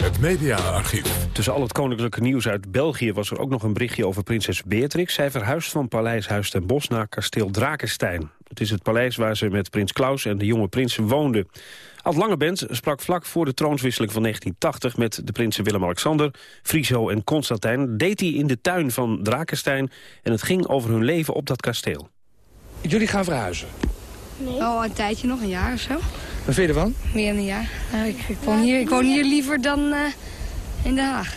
[SPEAKER 1] Het mediaarchief.
[SPEAKER 2] Tussen al het koninklijke nieuws uit België was er ook nog een berichtje over prinses Beatrix. Zij verhuist van Paleis Huis ten Bosch naar kasteel Drakenstein. Het is het paleis waar ze met prins Klaus en de jonge prinsen woonde. Ad Langebent sprak vlak voor de troonswisseling van 1980 met de prinsen Willem-Alexander, Friso en Constantijn. Deed hij in de tuin van Drakenstein en het ging over hun leven op dat kasteel.
[SPEAKER 27] Jullie gaan verhuizen.
[SPEAKER 28] Nee. Oh, een tijdje nog, een jaar of zo.
[SPEAKER 27] Wat vind je ervan?
[SPEAKER 28] Meer dan een jaar. Nou, ik, ik, woon hier, ik woon hier liever dan eh, in Den Haag.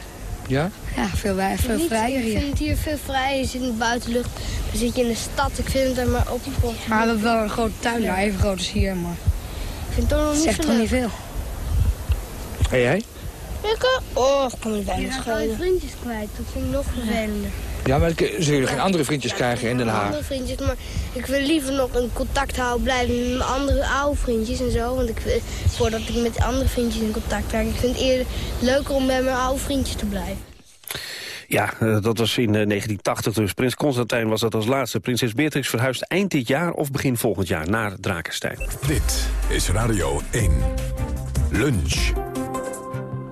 [SPEAKER 27] Ja?
[SPEAKER 28] Ja, veel, wij- veel
[SPEAKER 29] Niet-
[SPEAKER 28] vrijer
[SPEAKER 29] Ik
[SPEAKER 28] hier.
[SPEAKER 29] vind het hier veel vrijer. Je zit in de buitenlucht. Dan zit je in de stad. Ik vind het er maar op.
[SPEAKER 28] Maar we hebben wel een grote tuin daar, even groot als hier, maar
[SPEAKER 29] Ik vind het toch nog niet
[SPEAKER 28] zegt toch niet veel.
[SPEAKER 27] En jij?
[SPEAKER 29] Ik, oh, ik me bijna schelen. Je vriendjes kwijt. Dat vind ik nog vervelender.
[SPEAKER 27] Ja, maar ik- zullen jullie geen andere vriendjes krijgen in Den Haag?
[SPEAKER 29] Andere vriendjes, maar ik wil liever nog in contact houden, blijven met mijn andere oude vriendjes en zo. Want ik, voordat ik met andere vriendjes in contact raak. Ik vind het eerder leuker om bij mijn oude vriendjes te blijven.
[SPEAKER 2] Ja, eh, dat was in eh, 1980 dus. Prins Constantijn was dat als laatste. Prinses Beatrix verhuist eind dit jaar of begin volgend jaar naar Drakenstein.
[SPEAKER 1] Dit is Radio 1. Lunch.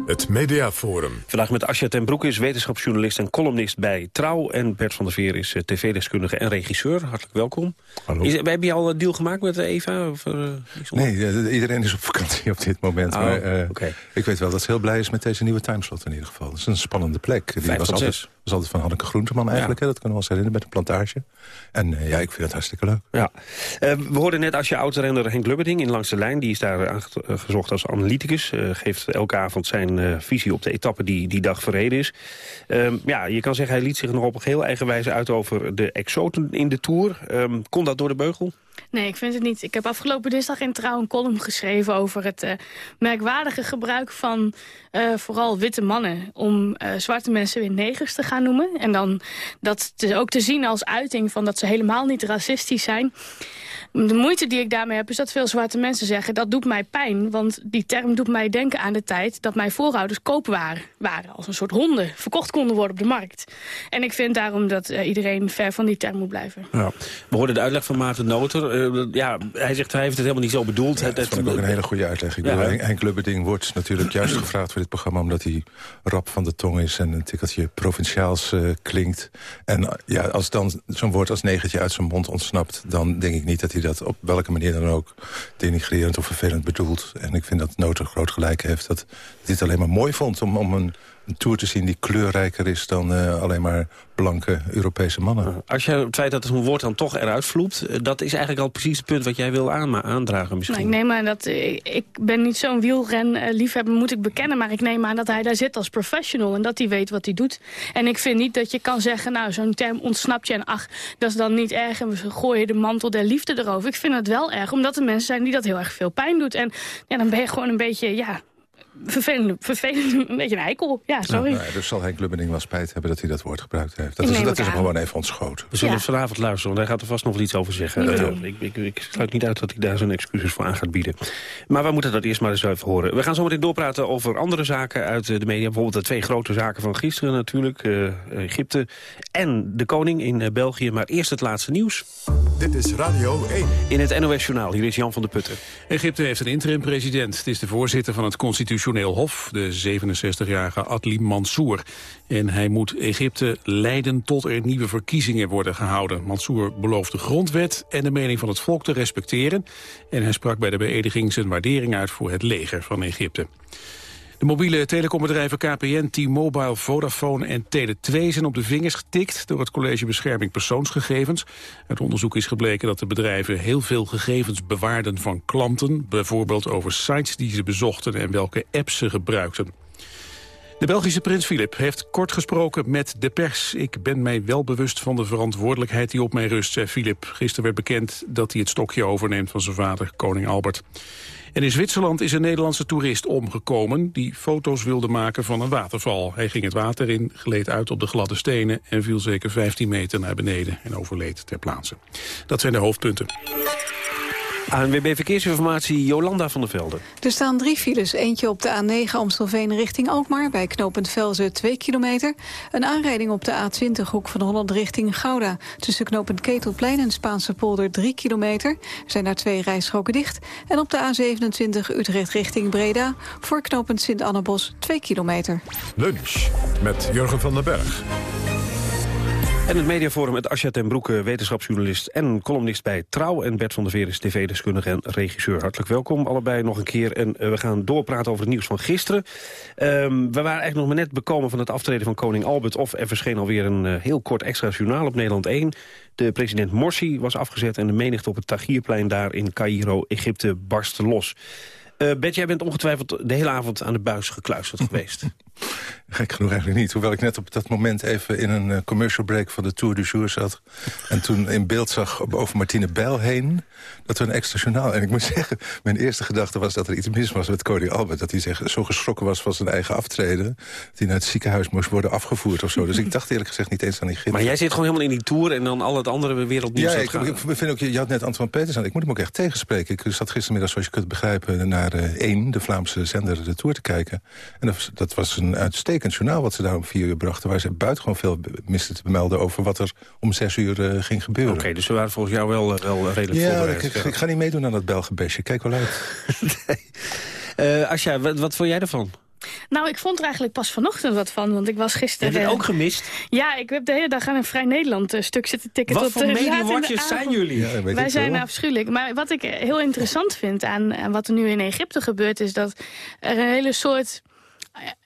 [SPEAKER 1] Het Mediaforum.
[SPEAKER 2] Vandaag met Asja ten Broek is wetenschapsjournalist en columnist bij Trouw. En Bert van der Veer is eh, tv-deskundige en regisseur. Hartelijk welkom.
[SPEAKER 30] Hallo.
[SPEAKER 2] Is, heb je al een deal gemaakt met Eva? Of, eh,
[SPEAKER 30] Nee, eh, iedereen is op vakantie op dit moment.
[SPEAKER 2] Oh,
[SPEAKER 30] maar eh,
[SPEAKER 2] oké.
[SPEAKER 30] ik weet wel dat ze heel blij is met deze nieuwe timeslot in ieder geval. Dat is een spannende plek. Die
[SPEAKER 2] Vijf
[SPEAKER 30] was
[SPEAKER 2] tot
[SPEAKER 30] altijd, was altijd van Hanneke Groenteman eigenlijk. Hè? Dat kunnen we ons herinneren met een plantage. En eh, ja, ik vind het hartstikke leuk.
[SPEAKER 2] Ja. Eh, we hoorden net als je oud-renner Henk Lubberding in Langs de Lijn. Die is daar aangezocht als analyticus. eh, geeft elke avond zijn eh, visie op de etappe die die dag verreden is. Ehm, ja, je kan zeggen hij liet zich nog op een heel eigen wijze uit over de exoten in de Tour. Ehm kon dat door de beugel?
[SPEAKER 31] Nee, ik vind het niet. Ik heb afgelopen dinsdag in Trouw een column geschreven over het eh, merkwaardige gebruik van eh, vooral witte mannen om eh, zwarte mensen weer negers te gaan noemen. En dan dat ook te zien als uiting van dat ze helemaal niet racistisch zijn. De moeite die ik daarmee heb is dat veel zwarte mensen zeggen... dat doet mij pijn, want die term doet mij denken aan de tijd... dat mijn voorouders koopwaar waren, als een soort honden... verkocht konden worden op de markt. En ik vind daarom dat uh, iedereen ver van die term moet blijven.
[SPEAKER 2] Ja. We hoorden de uitleg van Maarten Noter. Uh, ja, hij zegt hij heeft het helemaal niet zo bedoeld.
[SPEAKER 30] Ja, dat
[SPEAKER 2] het,
[SPEAKER 30] vond ik ook een hele goede uitleg. Ik
[SPEAKER 2] Ja.
[SPEAKER 30] bedoel, Henk Lubberding wordt natuurlijk juist gevraagd voor dit programma... omdat hij rap van de tong is en een tikkeltje provinciaals eh, klinkt. En uh, ja, als dan zo'n woord als negentje uit zijn mond ontsnapt... dan denk ik niet dat hij dat op welke manier dan ook... denigrerend of vervelend bedoelt. En ik vind dat Noter groot gelijk heeft dat hij het alleen maar mooi vond... om, om een, een tour te zien die kleurrijker is dan uh, alleen maar blanke Europese mannen.
[SPEAKER 2] Als je het feit dat zo'n woord dan toch eruit vloept... eh, dat is eigenlijk al precies het punt wat jij wil aan, aandragen misschien.
[SPEAKER 31] Nou, ik neem aan dat... eh, ik ben niet zo'n wielren-liefhebber, moet ik bekennen... maar ik neem aan dat hij daar zit als professional... en dat hij weet wat hij doet. En ik vind niet dat je kan zeggen... nou, zo'n term ontsnapt je en ach, dat is dan niet erg... en we gooien de mantel der liefde erover. Ik vind het wel erg, omdat er mensen zijn die dat heel erg veel pijn doet. En ja, dan ben je gewoon een beetje... ja vervelend, vervelend, *laughs* een beetje een eikel. Ja, sorry.
[SPEAKER 30] Nou, dus zal Henk Lubberding wel spijt hebben dat hij dat woord gebruikt heeft. Dat
[SPEAKER 31] Ik
[SPEAKER 30] is, dat is hem gewoon even ontschoten.
[SPEAKER 2] We zullen
[SPEAKER 31] Ja.
[SPEAKER 2] het vanavond luisteren, want hij gaat er vast nog wel iets over zeggen.
[SPEAKER 31] Ja.
[SPEAKER 2] Eh, ik, ik, ik sluit niet uit dat hij daar zijn excuses voor aan gaat bieden. Maar we moeten dat eerst maar eens even horen. We gaan zo meteen doorpraten over andere zaken uit eh, de media. Bijvoorbeeld de twee grote zaken van gisteren natuurlijk. eh, Egypte en de koning in eh, België. Maar eerst het laatste nieuws.
[SPEAKER 1] Dit is Radio 1.
[SPEAKER 2] In het NOS-journaal, hier is Jan van der Putten.
[SPEAKER 3] Egypte heeft een interim-president. Het is de voorzitter van het Constitutioneel Hof, de 67-jarige Adli Mansour. En hij moet Egypte leiden tot er nieuwe verkiezingen worden gehouden. Mansour belooft de grondwet en de mening van het volk te respecteren. En hij sprak bij de beëdiging zijn waardering uit voor het leger van Egypte. De mobiele telecombedrijven KPN, T-Mobile, Vodafone en Tele2 zijn op de vingers getikt door het College Bescherming Persoonsgegevens. Uit onderzoek is gebleken dat de bedrijven heel veel gegevens bewaarden van klanten, bijvoorbeeld over sites die ze bezochten en welke apps ze gebruikten. De Belgische prins Filip heeft kort gesproken met de pers. Ik ben mij wel bewust van de verantwoordelijkheid die op mij rust, zei Filip. Gisteren werd bekend dat hij het stokje overneemt van zijn vader, koning Albert. En in Zwitserland is een Nederlandse toerist omgekomen... die foto's wilde maken van een waterval. Hij ging het water in, gleed uit op de gladde stenen... en viel zeker 15 meter naar beneden en overleed ter plaatse. Dat zijn de hoofdpunten.
[SPEAKER 2] ANWB Verkeersinformatie, Jolanda van der Velde.
[SPEAKER 32] Er staan drie files. Eentje op de A9 Amstelveen richting Alkmaar... bij knooppunt Velzen 2 kilometer. Een aanrijding op de A20 Hoek van Holland richting Gouda. Tussen knooppunt Ketelplein en Spaanse polder 3 kilometer. Er zijn daar twee rijstroken dicht. En op de A27 Utrecht richting Breda... voor knooppunt Sint-Annebos 2 kilometer.
[SPEAKER 1] Lunch met Jurgen van den Berg.
[SPEAKER 2] En het mediaforum met Asja ten Broeke, wetenschapsjournalist en columnist bij Trouw. En Bert van der Veer is tv-deskundige en regisseur. Hartelijk welkom allebei nog een keer. En uh, we gaan doorpraten over het nieuws van gisteren. Um, we waren eigenlijk nog maar net bekomen van het aftreden van koning Albert... of er verscheen alweer een uh, heel kort extra journaal op Nederland 1. De president Morsi was afgezet en de menigte op het Tahrirplein daar in Cairo, Egypte, barstte los. Uh, Bert, jij bent ongetwijfeld de hele avond aan de buis gekluisterd geweest. *laughs*
[SPEAKER 30] Gek genoeg eigenlijk niet. Hoewel ik net op dat moment even in een uh, commercial break van de Tour du Jour zat. En toen in beeld zag over Martine Bijl heen. Dat we een extra journaal. En ik moet *laughs* zeggen, mijn eerste gedachte was dat er iets mis was met koning Albert. Dat hij zich zo geschrokken was van zijn eigen aftreden. Dat hij naar het ziekenhuis moest worden afgevoerd of zo. Dus ik dacht eerlijk gezegd niet eens aan Egypte.
[SPEAKER 2] Maar jij zit gewoon helemaal in die Tour en dan al het andere wereldnieuws.
[SPEAKER 30] Ja, ik, ik vind ook, je had net Antoine Peters aan. Ik moet hem ook echt tegenspreken. Ik zat gistermiddag, zoals je kunt begrijpen, naar uh, 1, de Vlaamse zender, de Tour te kijken. En dat, dat was een uitstekend journaal wat ze daar om vier uur brachten... waar ze buitengewoon veel misten te bemelden over wat er om zes uur uh, ging gebeuren.
[SPEAKER 2] Oké, okay, dus we waren volgens jou wel, uh, wel redelijk
[SPEAKER 30] ja,
[SPEAKER 2] voorbereid.
[SPEAKER 30] Ik, ik, ik, ga niet meedoen aan dat Belgenbesje. Kijk wel uit. *laughs*
[SPEAKER 2] nee. uh, Asja, wat, wat vond jij ervan?
[SPEAKER 31] Nou, ik vond er eigenlijk pas vanochtend wat van, want ik was gisteren...
[SPEAKER 2] Heb je het ook gemist?
[SPEAKER 31] Ja, ik heb de hele dag aan een Vrij Nederland uh, stuk zitten tikken.
[SPEAKER 2] Wat
[SPEAKER 31] tot,
[SPEAKER 2] voor
[SPEAKER 31] uh,
[SPEAKER 2] zijn jullie?
[SPEAKER 30] Ja,
[SPEAKER 31] Wij zijn veel. afschuwelijk. Maar wat ik heel interessant vind aan, aan wat er nu in Egypte gebeurt... is dat er een hele soort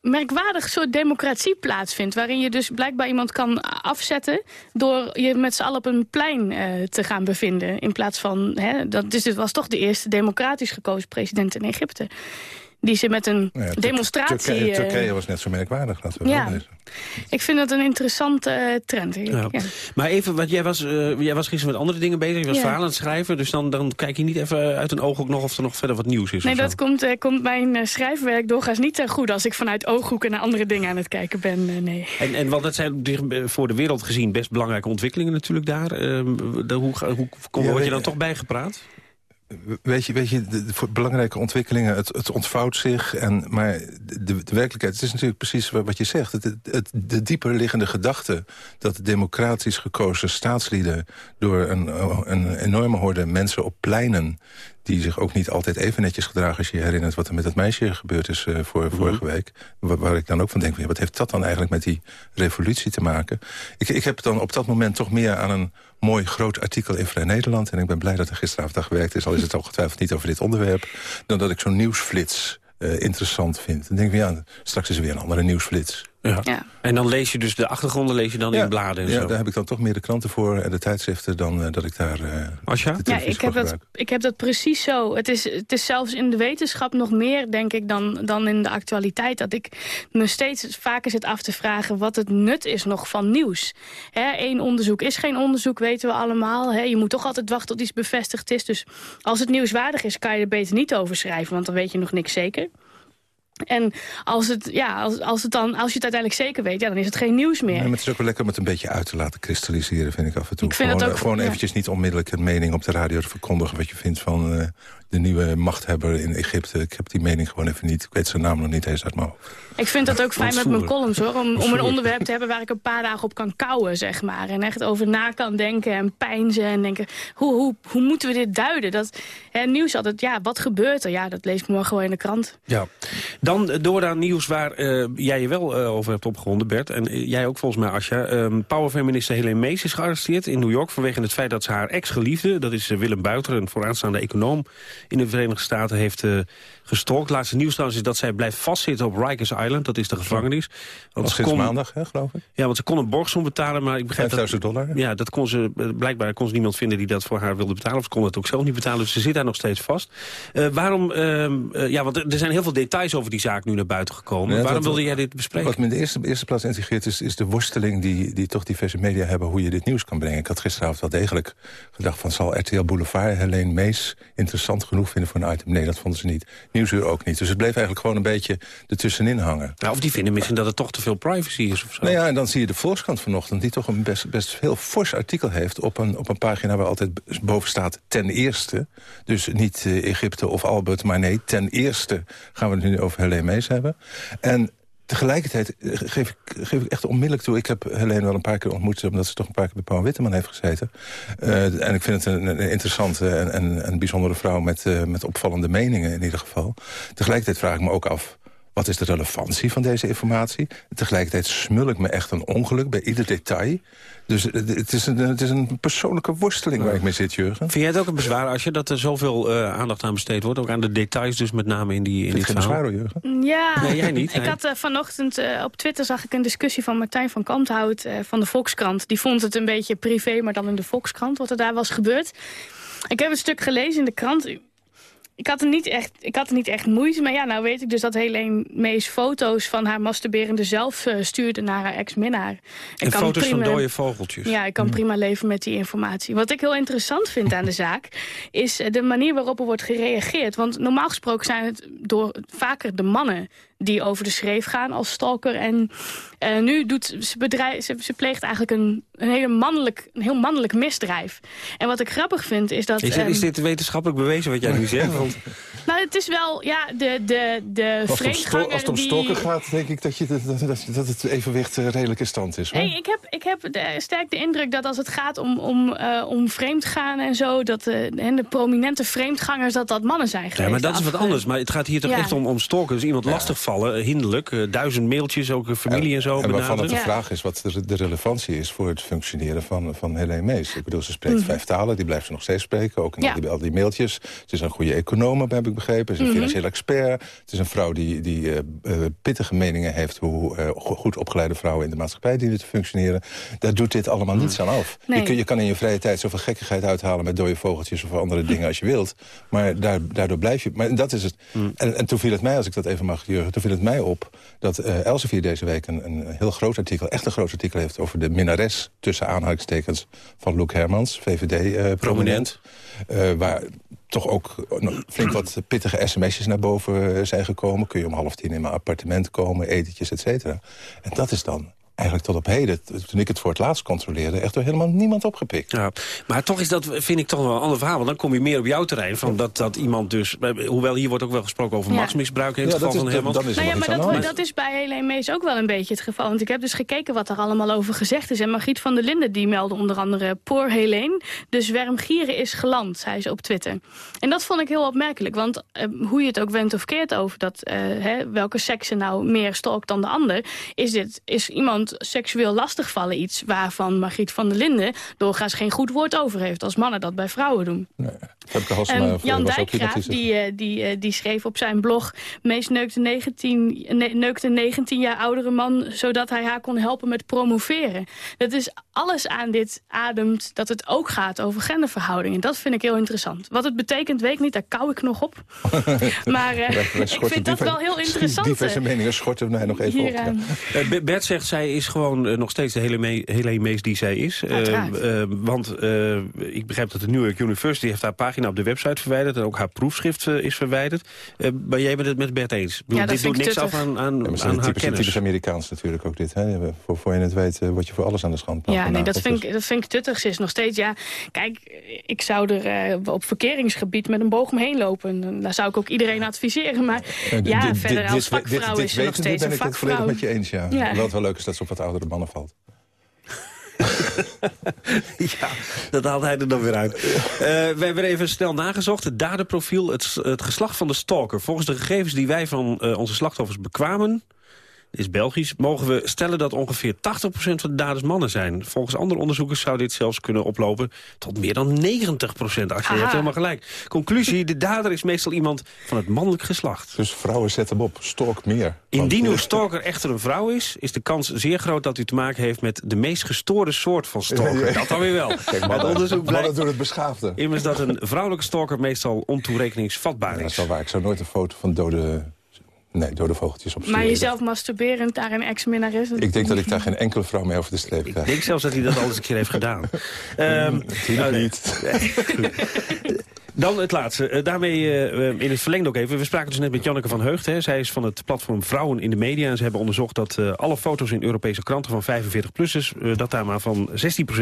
[SPEAKER 31] merkwaardig soort democratie plaatsvindt... waarin je dus blijkbaar iemand kan afzetten... door je met z'n allen op een plein uh, te gaan bevinden. In plaats van... Hè, dat, dus dit was toch de eerste democratisch gekozen president in Egypte. Die ze met een
[SPEAKER 30] Nou ja,
[SPEAKER 31] demonstratie...
[SPEAKER 30] Turkije,
[SPEAKER 31] eh,
[SPEAKER 30] Turkije was net zo merkwaardig. Laten we
[SPEAKER 31] ja, ik vind dat een interessante eh, trend.
[SPEAKER 2] Ja.
[SPEAKER 31] ja.
[SPEAKER 2] Maar even, want jij was, eh, jij was gisteren met andere dingen bezig. Je was
[SPEAKER 31] Ja.
[SPEAKER 2] verhalen aan het schrijven. Dus dan, dan kijk je niet even uit een ooghoek nog of er nog verder wat nieuws is.
[SPEAKER 31] Nee, dat komt, eh, komt mijn schrijfwerk doorgaans niet ten goede... als ik vanuit ooghoeken naar andere dingen aan het kijken ben. eh, nee.
[SPEAKER 2] En, en want dat zijn voor de wereld gezien best belangrijke ontwikkelingen natuurlijk daar. Ehm, de, hoe hoe kom,
[SPEAKER 30] Ja,
[SPEAKER 2] word je dan toch bijgepraat?
[SPEAKER 30] Weet je, weet je de, belangrijke ontwikkelingen, het, het ontvouwt zich. En, maar de, de werkelijkheid, het is natuurlijk precies wat je zegt. Het, het, de dieper liggende gedachte dat democratisch gekozen staatslieden... door een, een enorme horde mensen op pleinen die zich ook niet altijd even netjes gedragen... als je je herinnert wat er met dat meisje gebeurd is eh, voor, vorige week. Waar, waar ik dan ook van denk, wat heeft dat dan eigenlijk met die revolutie te maken? Ik, ik heb dan op dat moment toch meer aan een mooi groot artikel in Vrij Nederland... en ik ben blij dat er gisteravond aan gewerkt is... al is het ongetwijfeld niet over dit onderwerp... dan dat ik zo'n nieuwsflits eh, interessant vind. Dan denk ik, ja, straks is er weer een andere nieuwsflits.
[SPEAKER 2] Ja. En dan lees je dus de achtergronden lees je dan in bladen en
[SPEAKER 30] ja,
[SPEAKER 2] zo.
[SPEAKER 30] daar heb ik dan toch meer de kranten voor en de tijdschriften... dan eh, dat ik daar uh,
[SPEAKER 2] Asja?
[SPEAKER 31] Ja, ik heb, dat, ik heb dat precies zo. Het is, het is zelfs in de wetenschap nog meer, denk ik, dan, dan in de actualiteit. Dat ik me steeds vaker zit af te vragen wat het nut is nog van nieuws. Eén onderzoek is geen onderzoek, weten we allemaal. Hè? Je moet toch altijd wachten tot iets bevestigd is. Dus als het nieuwswaardig is, kan je er beter niet over schrijven. Want dan weet je nog niks zeker. En als, het, ja, als, als, het dan, als je het uiteindelijk zeker weet, ja, dan is het geen nieuws meer.
[SPEAKER 30] Nee, maar het is ook wel lekker om het een beetje uit te laten kristalliseren, vind ik af en toe.
[SPEAKER 31] Ik vind
[SPEAKER 30] gewoon
[SPEAKER 31] het ook-
[SPEAKER 30] gewoon
[SPEAKER 31] ja.
[SPEAKER 30] eventjes niet onmiddellijk een mening op de radio te verkondigen... wat je vindt van eh, de nieuwe machthebber in Egypte. Ik heb die mening gewoon even niet. Ik weet zijn naam nog niet eens uit mijn hoofd.
[SPEAKER 31] Ik vind dat ook fijn met mijn columns hoor. Om, om een onderwerp te hebben waar ik een paar dagen op kan kouwen, zeg maar. En echt over na kan denken en pijnzen en denken, hoe, hoe, hoe moeten we dit duiden? Dat, hè, nieuws altijd, ja, wat gebeurt er? Ja, dat lees ik morgen gewoon in de krant.
[SPEAKER 2] Ja. Dan eh, door naar nieuws waar eh, jij je wel eh, over hebt opgewonden, Bert. En jij ook volgens mij, Asja. Ehm Powerfeministe Helene Mees is gearresteerd in New York... vanwege het feit dat ze haar ex-geliefde, dat is Willem Buiter... een vooraanstaande econoom in de Verenigde Staten, heeft gestalkt. Laatste nieuws trouwens is dat zij blijft vastzitten op Rikers Island. Dat is de gevangenis.
[SPEAKER 30] Al
[SPEAKER 2] ze
[SPEAKER 30] sinds maandag, hè, geloof ik.
[SPEAKER 2] Ja, want ze kon een borgsom betalen, maar ik begrijp
[SPEAKER 30] 5000
[SPEAKER 2] dat...
[SPEAKER 30] dollar.
[SPEAKER 2] Ja, dat kon ze, eh, blijkbaar kon ze niemand vinden die dat voor haar wilde betalen. Of ze kon het ook zelf niet betalen, dus ze zit daar nog steeds vast. Eh, waarom, ehm, eh, ja, want er zijn heel veel details over die zaak nu naar buiten gekomen.
[SPEAKER 30] Ja,
[SPEAKER 2] waarom
[SPEAKER 30] dat-
[SPEAKER 2] wilde jij dit bespreken?
[SPEAKER 30] Wat me in de eerste, eerste plaats integreert is, is de worsteling die, die toch diverse media hebben... hoe je dit nieuws kan brengen. Ik had gisteravond wel degelijk gedacht van... zal RTL Boulevard Helene Mees interessant genoeg vinden voor een item? Nee, dat vonden ze niet. Nieuwsuur ook niet. Dus het bleef eigenlijk gewoon een beetje ertussenin hangen.
[SPEAKER 2] Nou, of die vinden misschien dat het toch te veel privacy is of zo.
[SPEAKER 30] Nou ja, en dan zie je de Volkskrant vanochtend... die toch een best, best heel fors artikel heeft... op een, op een pagina waar altijd boven staat ten eerste. Dus niet eh, Egypte of Albert, maar nee, ten eerste... gaan we het nu over Helene Mees hebben. En tegelijkertijd eh, geef ik, geef ik echt onmiddellijk toe... ik heb Helene wel een paar keer ontmoet... omdat ze toch een paar keer bij Paul Witteman heeft gezeten. Eh, en ik vind het een, een interessante en, en een bijzondere vrouw... Met, eh, met opvallende meningen in ieder geval. Tegelijkertijd vraag ik me ook af... Wat is de relevantie van deze informatie? Tegelijkertijd smul ik me echt een ongeluk bij ieder detail. Dus het het is een, het is een persoonlijke worsteling waar ik mee zit, Jurgen.
[SPEAKER 2] Vind jij het ook een bezwaar als je dat er zoveel eh, aandacht aan besteed wordt? Ook aan de details dus met name in die in dit verhaal?
[SPEAKER 30] bezwaar, hoor, Jurgen?
[SPEAKER 31] Ja,
[SPEAKER 2] Nee, jij niet,
[SPEAKER 31] ik had eh, vanochtend eh, op Twitter zag ik een discussie van Martijn van Kanthout eh, van de Volkskrant. Die vond het een beetje privé, maar dan in de Volkskrant, wat er daar was gebeurd. Ik heb een stuk gelezen in de krant. Ik had, er niet echt, ik had er niet echt moeite mee. Ja, nou weet ik dus dat Helene Mees foto's van haar masturberende zelf eh, stuurde naar haar ex-minnaar.
[SPEAKER 2] En foto's van dode vogeltjes.
[SPEAKER 31] Ja, ik kan prima leven met die informatie. Wat ik heel interessant vind aan de *laughs* zaak... is eh, de manier waarop er wordt gereageerd. Want normaal gesproken zijn het door vaker de mannen die over de schreef gaan als stalker. En eh, nu doet ze, bedrijf, ze, ze pleegt eigenlijk een, een, hele mannelijk, een heel mannelijk misdrijf. En wat ik grappig vind is dat...
[SPEAKER 2] Is, dit-
[SPEAKER 31] ehm,
[SPEAKER 2] is dit wetenschappelijk bewezen wat jij nu zegt? Want *laughs*
[SPEAKER 31] Nou, het is wel, ja, de, de, de
[SPEAKER 30] Als
[SPEAKER 31] vreemdganger
[SPEAKER 30] als het om
[SPEAKER 31] die...
[SPEAKER 30] stokken gaat, denk ik dat, je, dat, dat, dat- het evenwicht eh, redelijk in stand is. Hoor.
[SPEAKER 31] Nee, ik heb, ik heb de, sterk de indruk dat als het gaat om, om, eh, om vreemdgaan en zo... dat eh, en de prominente vreemdgangers, dat dat mannen zijn geweest.
[SPEAKER 2] Ja, maar dat is wat anders. Maar het gaat hier toch
[SPEAKER 31] Ja.
[SPEAKER 2] echt om, om stalken. Dus iemand lastigvallen opvallen, eh, hinderlijk. Eh, duizend mailtjes, ook eh, familie en, zo.
[SPEAKER 30] En waarvan het de
[SPEAKER 31] Ja.
[SPEAKER 30] vraag is wat de, de relevantie is voor het functioneren van, van Helene Mees. Ik bedoel, ze spreekt
[SPEAKER 31] Mhm.
[SPEAKER 30] vijf talen, die blijft ze nog steeds spreken. Ook in
[SPEAKER 31] Ja.
[SPEAKER 30] al, die, al die mailtjes. Ze is een goede econoom, heb ik begrepen. Ze is een
[SPEAKER 31] Mhm.
[SPEAKER 30] financieel expert. Het is een vrouw die, die pittige meningen heeft... hoe eh, go- goed opgeleide vrouwen in de maatschappij dienen te functioneren. Daar doet dit allemaal niets aan af.
[SPEAKER 31] Nee.
[SPEAKER 30] Je, kun, je kan in je vrije tijd zoveel gekkigheid uithalen... met dode vogeltjes of andere dingen als je wilt. Maar daar, daardoor blijf je... Maar dat is het. En, en toen viel het mij, als ik dat even mag, Jurgen... viel het mij op dat eh Elsevier deze week een, een heel groot artikel... echt een groot artikel heeft over de minnares... tussen aanhalingstekens van Loek Hermans, VVD-prominent. eh waar toch ook nog flink wat pittige sms'jes naar boven eh, zijn gekomen. Kun je om half tien in mijn appartement komen, etentjes, et cetera. En dat is dan eigenlijk tot op heden, toen ik het voor het laatst controleerde... echt door helemaal niemand opgepikt.
[SPEAKER 2] Ja, maar toch is dat, vind ik toch wel een ander verhaal. Want dan kom je meer op jouw terrein. Van dat, dat iemand dus, eh, hoewel hier wordt ook wel gesproken over
[SPEAKER 31] Ja.
[SPEAKER 2] machtsmisbruik... in het
[SPEAKER 30] Ja, dat
[SPEAKER 2] geval van
[SPEAKER 30] is-
[SPEAKER 2] Hermans.
[SPEAKER 30] dan is
[SPEAKER 31] Nou ja,
[SPEAKER 30] nog
[SPEAKER 31] maar dat, dat is bij Helene Mees ook wel een beetje het geval. Want ik heb dus gekeken wat er allemaal over gezegd is. En Margriet van der Linden die meldde onder andere... Poor Helene, de zwermgieren is geland, zei ze op Twitter. En dat vond ik heel opmerkelijk. Want eh, hoe je het ook wendt of keert over dat, eh, hè, welke sekse nou meer stalkt dan de ander... is, dit, is iemand seksueel lastigvallen iets waarvan Margriet van der Linden... doorgaans geen goed woord over heeft als mannen dat bij vrouwen doen.
[SPEAKER 30] Femke Halsema
[SPEAKER 31] Ehm, Jan
[SPEAKER 30] ook iemand
[SPEAKER 31] Dijkgraaf
[SPEAKER 30] die
[SPEAKER 31] eh, die, eh, die schreef op zijn blog... meest neukte 19, ne- neukte 19 jaar oudere man... zodat hij haar kon helpen met promoveren. Dat is alles aan dit ademt dat het ook gaat over genderverhoudingen. Dat vind ik heel interessant. Wat het betekent, weet ik niet. Daar kou ik nog op. *laughs* Maar eh,
[SPEAKER 30] Wij- wij
[SPEAKER 31] ik vind dat wel heel *laughs* interessant.
[SPEAKER 30] Diverse
[SPEAKER 31] eh,
[SPEAKER 30] meningen schorten mij nog even op.
[SPEAKER 2] Eh, Be- Bert zegt, zij is gewoon eh, nog steeds de hele, me hele mees die zij is. Eh,
[SPEAKER 31] Uiteraard.
[SPEAKER 2] eh, want eh, ik begrijp dat de New York University heeft haar pagina op de website verwijderd. En ook haar proefschrift eh, is verwijderd. Eh, maar jij bent het met Bert eens. Ik bedoel,
[SPEAKER 31] Ja, dat
[SPEAKER 2] dit doet
[SPEAKER 31] vind ik
[SPEAKER 2] niks af aan, aan,
[SPEAKER 30] Ja,
[SPEAKER 2] haar
[SPEAKER 30] typisch,
[SPEAKER 2] kennis.
[SPEAKER 30] typisch Amerikaans natuurlijk ook dit. Hè? Voor, voor je het weet eh, word je voor alles aan de schandpaal
[SPEAKER 31] Ja, nee, dat vind, ik, dat vind ik tuttig. Ze is nog steeds, ja... Kijk, ik zou er eh, op verkeringsgebied met een boog omheen lopen. En Daar zou ik ook iedereen adviseren. Maar ja,
[SPEAKER 30] dit-
[SPEAKER 31] verder
[SPEAKER 30] dit-
[SPEAKER 31] als
[SPEAKER 30] dit- dit-
[SPEAKER 31] vakvrouw
[SPEAKER 30] dit
[SPEAKER 31] is ze nog steeds
[SPEAKER 30] ben
[SPEAKER 31] een
[SPEAKER 30] ik het volledig
[SPEAKER 31] vakvrouw.
[SPEAKER 30] met je eens, ja. Het wel leuk is dat ze op wat oudere mannen valt. *laughs*
[SPEAKER 2] Ja, dat haalt hij er dan weer uit. Eh, we hebben even snel nagezocht. Het daderprofiel, het, het geslacht van de stalker. Volgens de gegevens die wij van eh, onze slachtoffers bekwamen... is Belgisch, mogen we stellen dat ongeveer 80% van de daders mannen zijn. Volgens andere onderzoekers zou dit zelfs kunnen oplopen tot meer dan 90%. Als je hebt helemaal gelijk. Conclusie, de dader is meestal iemand van het mannelijk geslacht.
[SPEAKER 30] Dus vrouwen zetten hem op, stalk meer.
[SPEAKER 2] Indien uw stalker echter een vrouw is, is de kans zeer groot dat u te maken heeft met de meest gestoorde soort van stalker.
[SPEAKER 30] Ja.
[SPEAKER 2] Dat dan weer wel.
[SPEAKER 30] Kijk,
[SPEAKER 2] Het onderzoek
[SPEAKER 30] mannen
[SPEAKER 2] blijkt
[SPEAKER 30] doen het beschaafde.
[SPEAKER 2] immers dat een vrouwelijke stalker meestal ontoerekeningsvatbaar
[SPEAKER 30] Dat is
[SPEAKER 2] is.
[SPEAKER 30] wel waar. Ik zou nooit een foto van dode, nee, dode vogeltjes opsturen.
[SPEAKER 31] Maar jezelf masturberend daar een ex-minnares...
[SPEAKER 30] Ik denk dat ik daar geen enkele vrouw mee over de streep
[SPEAKER 2] Ik
[SPEAKER 30] krijg.
[SPEAKER 2] denk zelfs dat hij dat al eens een keer heeft gedaan. Ehm, *laughs*
[SPEAKER 30] Natuurlijk niet. *laughs* *laughs*
[SPEAKER 2] Dan het laatste. Eh, daarmee eh, eh, in het verlengde ook even. We spraken dus net met Janneke van Heugt. Hè. Zij is van het platform Vrouwen in de Media. En ze hebben onderzocht dat alle foto's in Europese kranten van 45-plussers... dat daar maar van 16%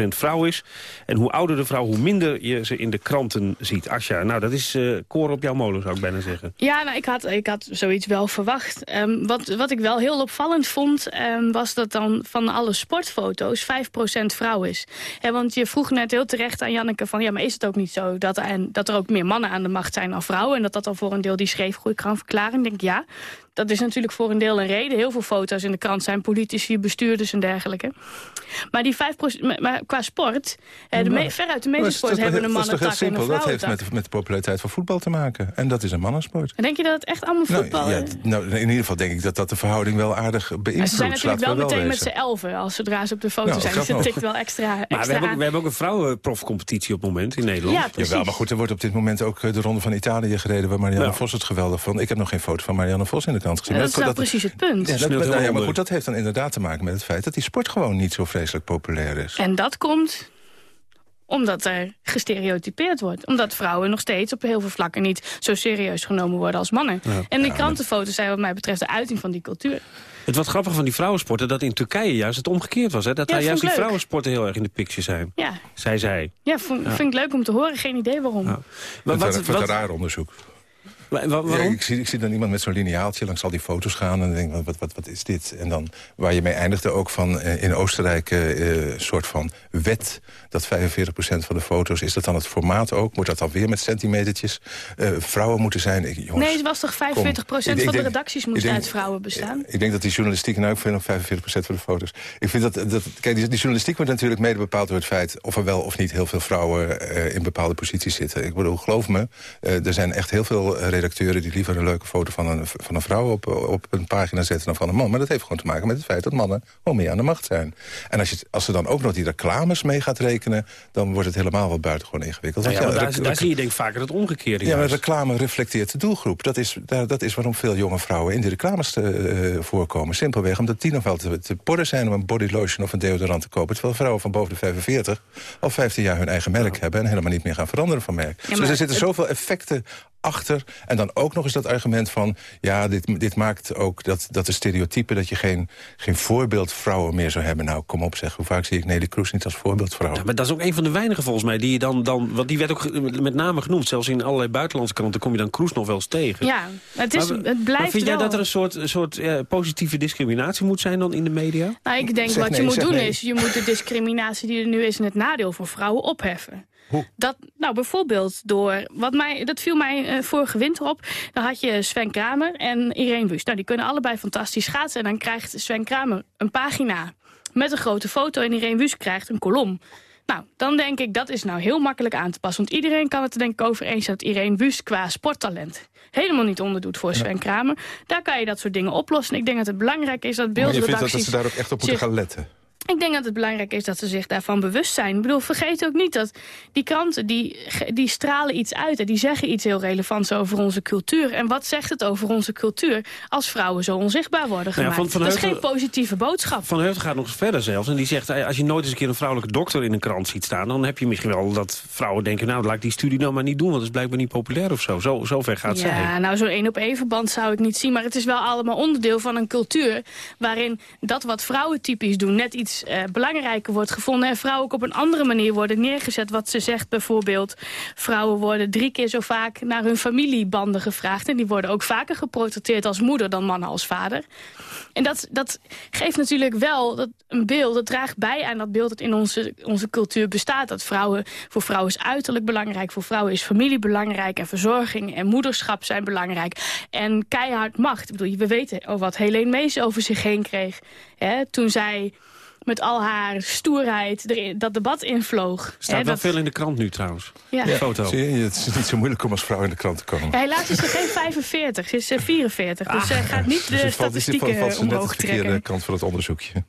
[SPEAKER 2] vrouw is. En hoe ouder de vrouw, hoe minder je ze in de kranten ziet. Asja, nou dat is koren op jouw molen zou ik bijna zeggen.
[SPEAKER 31] Ja, nou, ik, had, ik had zoiets wel verwacht. Ehm, wat, wat ik wel heel opvallend vond, ehm, was dat dan van alle sportfoto's 5% vrouw is. Want je vroeg net heel terecht aan Janneke van... ja, maar is het ook niet zo dat er, dat er ook meer mannen aan de macht zijn dan vrouwen... en dat dat al voor een deel die schreef goed kan verklaren? Ik denk ja, dat is natuurlijk voor een deel een reden. Heel veel foto's in de krant zijn politici, bestuurders en dergelijke. Maar die 5%, maar- maar qua sport, eh, de me, veruit de meeste
[SPEAKER 30] dat
[SPEAKER 31] sport hebben een
[SPEAKER 30] dat is toch heel
[SPEAKER 31] mannentak en een
[SPEAKER 30] simpel. Dat heeft met, met de populariteit van voetbal te maken. En dat is een mannensport.
[SPEAKER 31] En denk je dat het echt allemaal voetbal
[SPEAKER 30] Nou, ja,
[SPEAKER 31] is?
[SPEAKER 30] nou, in ieder geval denk ik dat dat de verhouding wel aardig beïnvloedt.
[SPEAKER 31] Ze zijn natuurlijk
[SPEAKER 30] we
[SPEAKER 31] wel meteen met z'n elfen als zodra ze op de foto
[SPEAKER 30] Nou,
[SPEAKER 31] zijn.
[SPEAKER 30] dat
[SPEAKER 31] Dus het
[SPEAKER 30] ook.
[SPEAKER 31] tikt wel extra,
[SPEAKER 2] Maar we
[SPEAKER 31] extra
[SPEAKER 2] hebben, ook, we hebben ook een vrouwenprofcompetitie op het moment in Nederland.
[SPEAKER 31] Ja, precies.
[SPEAKER 30] Jawel, maar goed, er wordt op dit moment ook eh, de Ronde van Italië gereden... waar Marianne
[SPEAKER 2] Ja.
[SPEAKER 30] Vos het geweldig van. Ik heb nog geen foto van Marianne Vos in de krant gezien.
[SPEAKER 31] Ja,
[SPEAKER 30] Maar
[SPEAKER 31] dat is nou precies het punt.
[SPEAKER 30] Ja, dat, nou ja, maar goed, dat heeft dan inderdaad te maken met het feit... dat die sport gewoon niet zo vreselijk populair is.
[SPEAKER 31] En dat komt omdat er gestereotypeerd wordt. Omdat vrouwen nog steeds op heel veel vlakken niet zo serieus genomen worden als mannen. En die krantenfoto's zijn wat mij betreft de uiting van die cultuur.
[SPEAKER 2] Het wat grappig van die vrouwensporten, dat in Turkije juist het omgekeerd was. Hè? Dat
[SPEAKER 31] Ja,
[SPEAKER 2] daar juist die
[SPEAKER 31] leuk.
[SPEAKER 2] vrouwensporten heel erg in de picture zijn.
[SPEAKER 31] Ja,
[SPEAKER 2] Zij zei.
[SPEAKER 31] ja, vond,
[SPEAKER 2] Ja.
[SPEAKER 31] vind ik leuk om te horen. Geen idee waarom.
[SPEAKER 2] Ja.
[SPEAKER 30] Wat,
[SPEAKER 2] wat,
[SPEAKER 30] wat,
[SPEAKER 2] wat-
[SPEAKER 30] een raar onderzoek.
[SPEAKER 2] Wa-
[SPEAKER 30] Ja,
[SPEAKER 2] waarom?
[SPEAKER 30] ik, zie, ik zie dan iemand met zo'n lineaaltje langs al die foto's gaan... en dan denk ik, wat, wat, wat is dit? En dan, waar je mee eindigde ook van eh, in Oostenrijk... eh, een soort van wet dat 45% van de foto's... is dat dan het formaat ook? Moet dat dan weer met centimetertjes? Eh, vrouwen moeten zijn... Ik, jongens,
[SPEAKER 31] nee, het was toch 45%
[SPEAKER 30] kom. Ik- ik
[SPEAKER 31] van de
[SPEAKER 30] denk-
[SPEAKER 31] redacties
[SPEAKER 30] ik
[SPEAKER 31] moest
[SPEAKER 30] denk-
[SPEAKER 31] uit vrouwen bestaan?
[SPEAKER 30] Ik denk dat die journalistiek nou ook veel op 45% van de foto's. Ik vind dat, dat kijk, die, die journalistiek wordt natuurlijk mede bepaald door het feit... of er wel of niet heel veel vrouwen eh, in bepaalde posities zitten. Ik bedoel, geloof me, eh, er zijn echt heel veel eh, redacteuren... die liever een leuke foto van een, van een vrouw op, op een pagina zetten dan van een man. Maar dat heeft gewoon te maken met het feit dat mannen gewoon meer aan de macht zijn. En als, je, als ze dan ook nog die reclames mee gaat rekenen... dan wordt het helemaal wat buitengewoon ingewikkeld.
[SPEAKER 2] Nou ja, daar, daar zie je denk ik vaker het omgekeerde.
[SPEAKER 30] ja, maar reclame reflecteert de doelgroep. Dat is, daar, dat is waarom veel jonge vrouwen in de reclames te, eh, voorkomen. Simpelweg omdat die nog wel te, te porren zijn om een body lotion of een deodorant te kopen. Terwijl vrouwen van boven de 45 al 15 jaar hun eigen merk hebben... en helemaal niet meer gaan veranderen van merk. dus er zitten zoveel effecten achter. En dan ook nog eens dat argument van... ja, dit, dit maakt ook dat, dat de stereotype... dat je geen, geen voorbeeldvrouwen meer zou hebben. Nou, kom op zeg, hoe vaak zie ik Nelly Kroes niet als voorbeeldvrouw?
[SPEAKER 2] Ja, maar dat is ook een van de weinigen volgens mij die je dan... dan want die werd ook met name genoemd. Zelfs in allerlei buitenlandse kranten kom je dan Kroes nog wel eens tegen.
[SPEAKER 31] Ja, het, is,
[SPEAKER 2] Maar-
[SPEAKER 31] het blijft
[SPEAKER 2] maar vind jij
[SPEAKER 31] wel.
[SPEAKER 2] dat er een soort, een soort positieve discriminatie moet zijn dan in de media?
[SPEAKER 31] Nou, ik denk
[SPEAKER 30] Zeg
[SPEAKER 31] wat
[SPEAKER 30] nee,
[SPEAKER 31] je moet doen
[SPEAKER 30] nee.
[SPEAKER 31] is... je moet de discriminatie die er nu is in het nadeel voor vrouwen opheffen.
[SPEAKER 30] Hoe?
[SPEAKER 31] Dat, nou, bijvoorbeeld door... Wat mij, dat viel mij eh, vorige winter op. Dan had je Sven Kramer en Irene Wust. Nou, die kunnen allebei fantastisch schaatsen. En dan krijgt Sven Kramer een pagina met een grote foto... en Irene Wust krijgt een kolom. Nou, dan denk ik, dat is nou heel makkelijk aan te passen. Want iedereen kan het er denk ik over eens dat Irene Wust qua sporttalent... helemaal niet onderdoet voor Sven Kramer. Daar kan je dat soort dingen oplossen. Ik denk dat het belangrijk is dat
[SPEAKER 30] Maar je vindt dat,
[SPEAKER 31] beeldredacties...
[SPEAKER 30] dat ze daar ook echt op moeten gaan letten?
[SPEAKER 31] Ik denk dat het belangrijk is dat ze zich daarvan bewust zijn. Ik bedoel, vergeet ook niet dat die kranten die, die stralen iets uit. En die zeggen iets heel relevants over onze cultuur. En wat zegt het over onze cultuur als vrouwen zo onzichtbaar worden
[SPEAKER 2] Nou ja,
[SPEAKER 31] gemaakt?
[SPEAKER 2] Van- Van
[SPEAKER 31] dat is geen positieve boodschap.
[SPEAKER 2] Van Heugden gaat nog verder zelfs. En die zegt, eh, als je nooit eens een keer een vrouwelijke dokter in een krant ziet staan... dan heb je misschien wel dat vrouwen denken... nou, laat ik die studie nou maar niet doen, want dat is blijkbaar niet populair of zo. Zo, zo ver gaat zij.
[SPEAKER 31] Ja, nou zo'n één op één verband zou ik niet zien. Maar het is wel allemaal onderdeel van een cultuur... waarin dat wat vrouwen typisch doen net iets eh, belangrijker wordt gevonden... en vrouwen ook op een andere manier worden neergezet. Wat ze zegt bijvoorbeeld... vrouwen worden drie keer zo vaak naar hun familiebanden gevraagd... en die worden ook vaker geportretteerd als moeder dan mannen als vader. En dat, dat geeft natuurlijk wel dat een beeld, dat draagt bij aan dat beeld dat in onze, onze cultuur bestaat. Dat vrouwen, voor vrouwen is uiterlijk belangrijk, voor vrouwen is familie belangrijk... en verzorging en moederschap zijn belangrijk. En keihard macht. Ik bedoel, we weten wat Helene Mees over zich heen kreeg. Hè, toen zij met al haar stoerheid erin, dat debat invloog.
[SPEAKER 2] Staat wel
[SPEAKER 31] dat-
[SPEAKER 2] veel in de krant nu trouwens.
[SPEAKER 31] Ja.
[SPEAKER 2] Foto.
[SPEAKER 30] Zie je, het is niet zo moeilijk om als vrouw in de krant te komen.
[SPEAKER 31] Ja, helaas is ze geen 45, ze is eh, 44. Dus zij gaat niet de
[SPEAKER 30] Dus valt-
[SPEAKER 31] statistieken
[SPEAKER 30] valt ze net
[SPEAKER 31] omhoog
[SPEAKER 30] de verkeerde
[SPEAKER 31] trekken.
[SPEAKER 30] kant van het onderzoekje.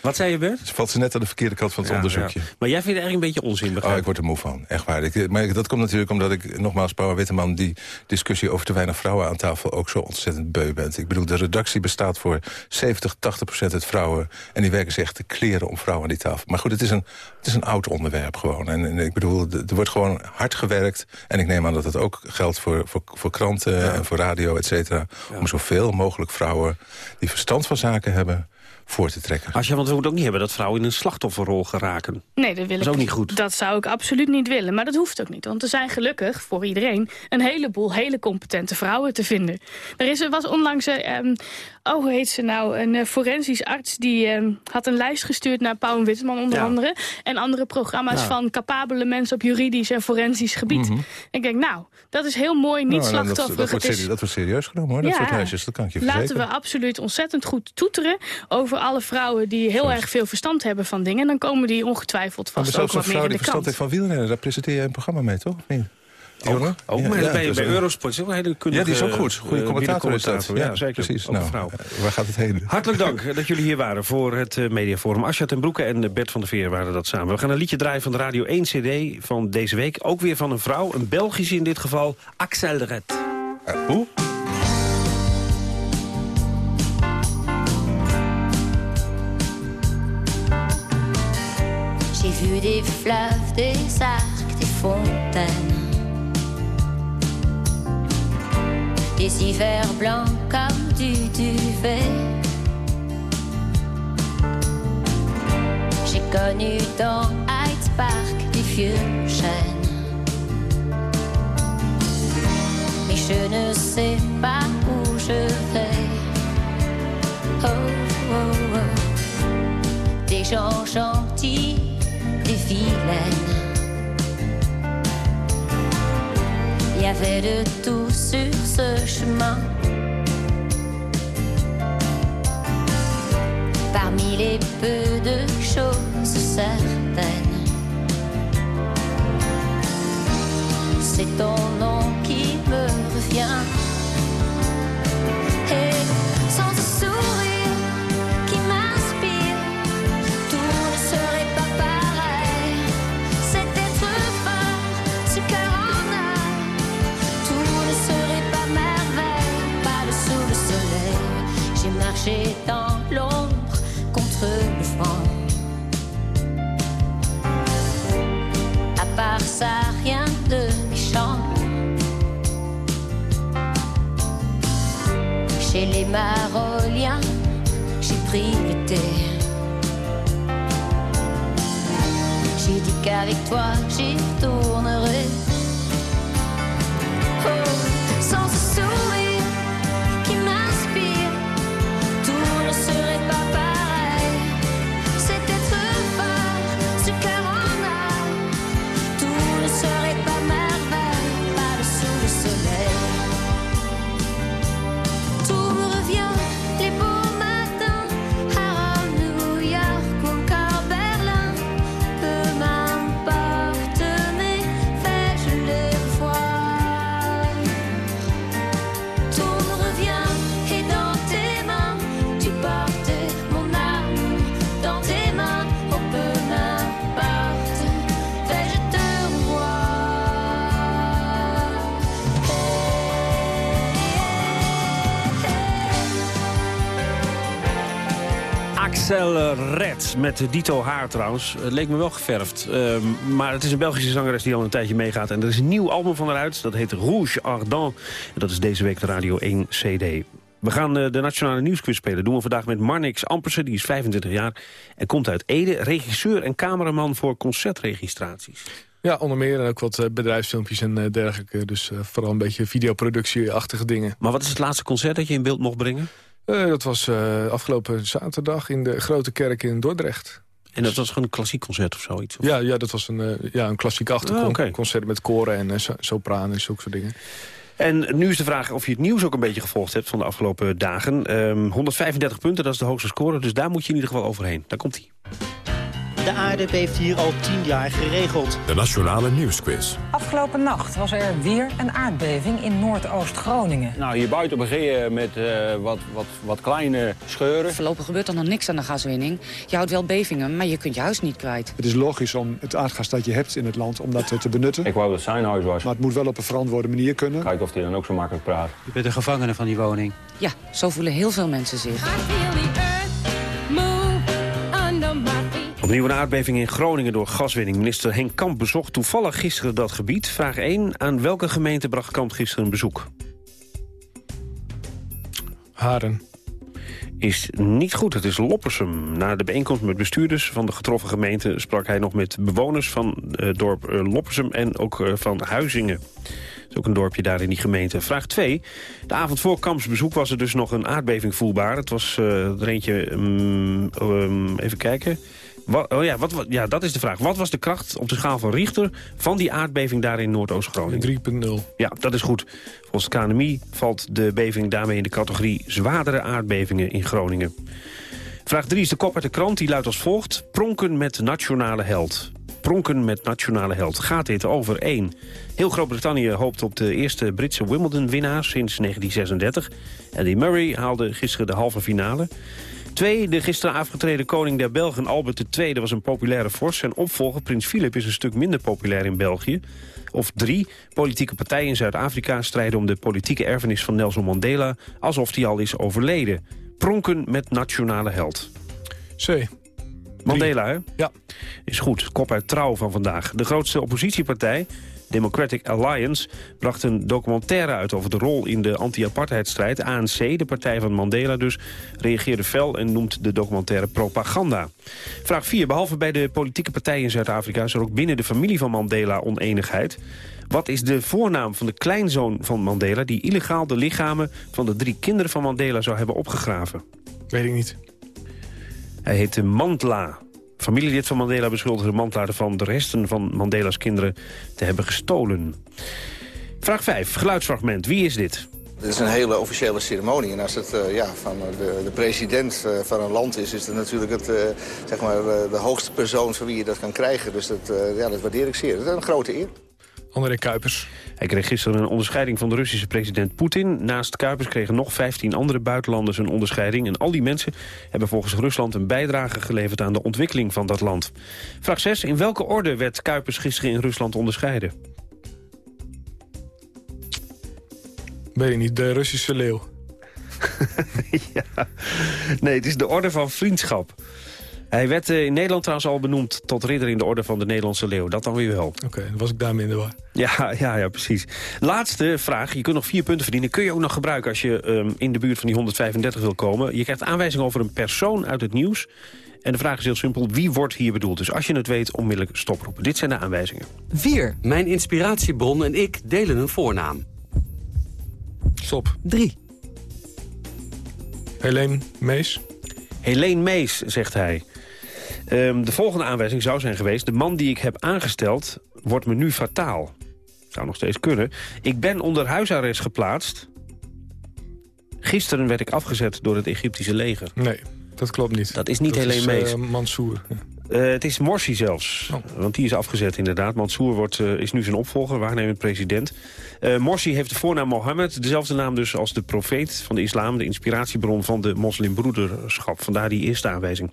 [SPEAKER 2] Wat zei je, Bert?
[SPEAKER 30] Dus valt ze net aan de verkeerde kant van het
[SPEAKER 2] Ja,
[SPEAKER 30] onderzoekje.
[SPEAKER 2] ja. Maar jij vindt het eigenlijk een beetje onzin, begrijp
[SPEAKER 30] Oh, ik word er moe van, echt waar. Ik, maar dat komt natuurlijk omdat ik, nogmaals, Paula Witteman... die discussie over te weinig vrouwen aan tafel ook zo ontzettend beu bent. Ik bedoel, de redactie bestaat voor 70, 80 procent uit vrouwen... en die werken zich echt te kleren om vrouwen aan die tafel. Maar goed, het is een, het is een oud onderwerp gewoon. En, en ik bedoel, er wordt gewoon hard gewerkt... en ik neem aan dat dat ook geldt voor, voor, voor kranten en voor radio, et cetera... om zoveel mogelijk vrouwen die verstand van zaken hebben voor te trekken.
[SPEAKER 2] Als je, want we moeten ook niet hebben dat vrouwen in een slachtofferrol geraken.
[SPEAKER 31] Nee, dat wil
[SPEAKER 2] Dat is
[SPEAKER 31] ik.
[SPEAKER 2] ook niet goed.
[SPEAKER 31] Dat zou ik absoluut niet willen. Maar dat hoeft ook niet. Want er zijn gelukkig voor iedereen een heleboel hele competente vrouwen te vinden. Er, is, er was onlangs, eh, ehm, oh hoe heet ze nou, een eh, forensisch arts die ehm, had een lijst gestuurd naar Pauw en Witteman onder
[SPEAKER 33] Ja.
[SPEAKER 31] andere. En andere programma's
[SPEAKER 33] Ja.
[SPEAKER 31] van capabele mensen op juridisch en forensisch gebied.
[SPEAKER 30] Mhm.
[SPEAKER 31] Ik denk, nou, dat is heel mooi, niet
[SPEAKER 30] Nou, nou, dat, dat, wordt dat serieus genomen hoor, dat
[SPEAKER 31] Ja.
[SPEAKER 30] soort lijstjes. Dat kan ik je verzekeren.
[SPEAKER 31] Laten we absoluut ontzettend goed toeteren over alle vrouwen die heel erg veel verstand hebben van dingen. En dan komen die ongetwijfeld vast ook wat meer
[SPEAKER 30] vrouw
[SPEAKER 31] in
[SPEAKER 30] die
[SPEAKER 31] de
[SPEAKER 30] verstand
[SPEAKER 31] krant.
[SPEAKER 30] heeft van wielrennen, daar presenteer je een programma mee, toch? Of Dionne?
[SPEAKER 2] Ook,
[SPEAKER 30] Ja,
[SPEAKER 2] maar
[SPEAKER 30] ja,
[SPEAKER 2] bij,
[SPEAKER 30] dat is
[SPEAKER 2] bij
[SPEAKER 30] een-
[SPEAKER 2] Eurosport is ook een hele kundige...
[SPEAKER 30] Ja, die is ook goed. Goede
[SPEAKER 2] eh,
[SPEAKER 30] commentator is dat. Ja,
[SPEAKER 2] zeker.
[SPEAKER 30] precies.
[SPEAKER 2] Ook een
[SPEAKER 30] Nou,
[SPEAKER 2] vrouw.
[SPEAKER 30] eh, waar gaat het heen?
[SPEAKER 2] Hartelijk dank *laughs* dat jullie hier waren voor het eh, Mediaforum. Asja ten Broeke en eh, Bert van der Veer waren dat samen. We gaan een liedje draaien van de Radio 1 CD van deze week. Ook weer van een vrouw, een Belgische in dit geval, Axel de Ret.
[SPEAKER 30] hoe?
[SPEAKER 33] J'ai vu des fleuves, des arcs, des fontaines. Des hivers blancs comme du duvet. J'ai connu dans Hyde Park des vieux chênes. Mais je ne sais pas où je vais. Oh, oh, oh. Des gens gentils, des vilaines. Y avait de tout sur ce chemin. Parmi les peu de choses certaines, c'est ton nom qui me revient. Et sans sourire Chez les Maroliens, j'ai pris le thé. J'ai dit qu'avec toi, j'y retournerai. Oh,
[SPEAKER 2] Red met Dito Haar trouwens. Het leek me wel geverfd. Ehm, maar het is een Belgische zangeres die al een tijdje meegaat. En er is een nieuw album van haar uit. Dat heet Rouge Ardent. En dat is deze week de Radio 1 CD. We gaan eh, de Nationale Nieuwsquiz spelen. doen we vandaag met Marnix Ampersen, die is 25 jaar. En komt uit Ede, regisseur en cameraman voor concertregistraties.
[SPEAKER 34] Ja, onder meer en ook wat eh, bedrijfsfilmpjes en eh, dergelijke. Dus eh, vooral een beetje videoproductie-achtige dingen.
[SPEAKER 2] Maar wat is het laatste concert dat je in beeld mocht brengen?
[SPEAKER 34] Eh, dat was eh, afgelopen zaterdag in de Grote Kerk in Dordrecht.
[SPEAKER 2] En dat was gewoon een klassiek concert of zoiets?
[SPEAKER 34] Ja, ja dat was een, eh, ja, een klassiek
[SPEAKER 2] Ah,
[SPEAKER 34] achtergrond.
[SPEAKER 2] oké.
[SPEAKER 34] Concert met koren en so- sopranen en zulke soort dingen.
[SPEAKER 2] En nu is de vraag of je het nieuws ook een beetje gevolgd hebt van de afgelopen dagen. Ehm, 135 punten, dat is de hoogste score, dus daar moet je in ieder geval overheen. Daar komt hij.
[SPEAKER 35] De aarde beeft hier al tien jaar geregeld.
[SPEAKER 1] De Nationale Nieuwsquiz.
[SPEAKER 36] Afgelopen nacht was er weer een aardbeving in Noordoost-Groningen.
[SPEAKER 37] Nou, hier buiten begin je met eh, wat, wat, wat kleine scheuren.
[SPEAKER 38] Voorlopig gebeurt er nog niks aan de gaswinning. Je houdt wel bevingen, maar je kunt je huis niet kwijt.
[SPEAKER 39] Het is logisch om het aardgas dat je hebt in het land om dat te benutten.
[SPEAKER 37] Ik wou dat het zijn huis was.
[SPEAKER 39] Maar het moet wel op een verantwoorde manier kunnen.
[SPEAKER 37] Kijk of hij dan ook zo makkelijk praat. Je bent een gevangene van die woning.
[SPEAKER 38] Ja, zo voelen heel veel mensen zich.
[SPEAKER 2] Opnieuw een aardbeving in Groningen door gaswinning. Minister Henk Kamp bezocht toevallig gisteren dat gebied. Vraag 1. Aan welke gemeente bracht Kamp gisteren een bezoek?
[SPEAKER 34] Haren.
[SPEAKER 2] Is niet goed, het is Loppersum. Na de bijeenkomst met bestuurders van de getroffen gemeente... sprak hij nog met bewoners van het dorp eh, Loppersum en ook eh, van Huizingen. Dat is ook een dorpje daar in die gemeente. Vraag 2. De avond voor Kamps bezoek was er dus nog een aardbeving voelbaar. Het was eh, er eentje... mm, um, even kijken... Wat, oh ja, wat, wat- ja, dat is de vraag. Wat was de kracht op de schaal van Richter van die aardbeving daar in Noordoost-Groningen?
[SPEAKER 34] 3.0.
[SPEAKER 2] Ja, dat is goed. Volgens het KNMI valt de beving daarmee in de categorie zwaardere aardbevingen in Groningen. Vraag 3 is de kop uit de krant, die luidt als volgt. Pronken met nationale held. Pronken met nationale held. Gaat dit over 1. Heel Groot-Brittannië hoopt op de eerste Britse Wimbledon-winnaar sinds 1936. Eddie Murray haalde gisteren de halve finale. 2. De gisteren afgetreden koning der Belgen Albert II was een populaire vorst. Zijn opvolger Prins Philip is een stuk minder populair in België. Of 3. Politieke partijen in Zuid-Afrika strijden om de politieke erfenis van Nelson Mandela... alsof die al is overleden. Pronken met nationale held.
[SPEAKER 34] C.
[SPEAKER 2] Mandela, hè?
[SPEAKER 34] Ja.
[SPEAKER 2] Is goed. Kop uit trouw van vandaag. De grootste oppositiepartij, Democratic Alliance bracht een documentaire uit over de rol in de anti-apartheidstrijd. ANC, de partij van Mandela dus, reageerde fel en noemt de documentaire propaganda. Vraag 4. Behalve bij de politieke partijen in Zuid-Afrika is er ook binnen de familie van Mandela oneenigheid. Wat is de voornaam van de kleinzoon van Mandela... die illegaal de lichamen van de drie kinderen van Mandela zou hebben opgegraven?
[SPEAKER 34] Weet ik niet.
[SPEAKER 2] Hij heette Mandla. Familielid van Mandela beschuldigde Mandla ervan... de resten van Mandela's kinderen te hebben gestolen. Vraag 5. Geluidsfragment. Wie is dit?
[SPEAKER 40] Dit is een hele officiële ceremonie. En als het eh, ja, van eh, de, de president eh, van een land is... is het natuurlijk het, eh, zeg maar, eh, de hoogste persoon van wie je dat kan krijgen. Dus dat, eh, ja, dat waardeer ik zeer. Dat is een grote eer.
[SPEAKER 34] André Kuipers.
[SPEAKER 2] Hij kreeg gisteren een onderscheiding van de Russische president Poetin. Naast Kuipers kregen nog 15 andere buitenlanders een onderscheiding. En al die mensen hebben volgens Rusland een bijdrage geleverd aan de ontwikkeling van dat land. Vraag 6. In welke orde werd Kuipers gisteren in Rusland onderscheiden?
[SPEAKER 34] Weet ik niet. De Russische leeuw. *laughs*
[SPEAKER 2] ja. Nee, het is de orde van vriendschap. Hij werd eh, in Nederland trouwens al benoemd tot ridder in de orde van de Nederlandse leeuw. Dat dan weer wel.
[SPEAKER 34] Oké, dan was ik daarmee in de war.
[SPEAKER 2] Ja, ja, ja, precies. Laatste vraag. Je kunt nog vier punten verdienen. Kun je ook nog gebruiken als je ehm, in de buurt van die 135 wil komen. Je krijgt aanwijzing over een persoon uit het nieuws. En de vraag is heel simpel. Wie wordt hier bedoeld? Dus als je het weet, onmiddellijk stoproepen. Dit zijn de aanwijzingen.
[SPEAKER 41] 4. Mijn inspiratiebron en ik delen een voornaam.
[SPEAKER 34] Stop.
[SPEAKER 41] 3.
[SPEAKER 34] Helene Mees.
[SPEAKER 2] Helene Mees, zegt hij. Ehm, de volgende aanwijzing zou zijn geweest... de man die ik heb aangesteld wordt me nu fataal. Zou nog steeds kunnen. Ik ben onder huisarrest geplaatst. Gisteren werd ik afgezet door het Egyptische leger.
[SPEAKER 34] Nee, dat klopt niet.
[SPEAKER 2] Dat is niet
[SPEAKER 34] dat
[SPEAKER 2] Helene
[SPEAKER 34] is,
[SPEAKER 2] Mees.
[SPEAKER 34] eh, Mansour.
[SPEAKER 2] Eh, het is Morsi zelfs. Want die is afgezet inderdaad. Mansour wordt, eh, is nu zijn opvolger, waarnemend president. Eh Morsi heeft de voornaam Mohammed. Dezelfde naam dus als de profeet van de islam. De inspiratiebron van de moslimbroederschap. Vandaar die eerste aanwijzing.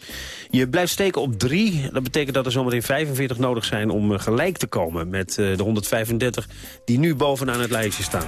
[SPEAKER 2] Je blijft steken op drie. Dat betekent dat er zometeen 45 nodig zijn om gelijk te komen... met eh, de 135 die nu bovenaan het lijstje staan.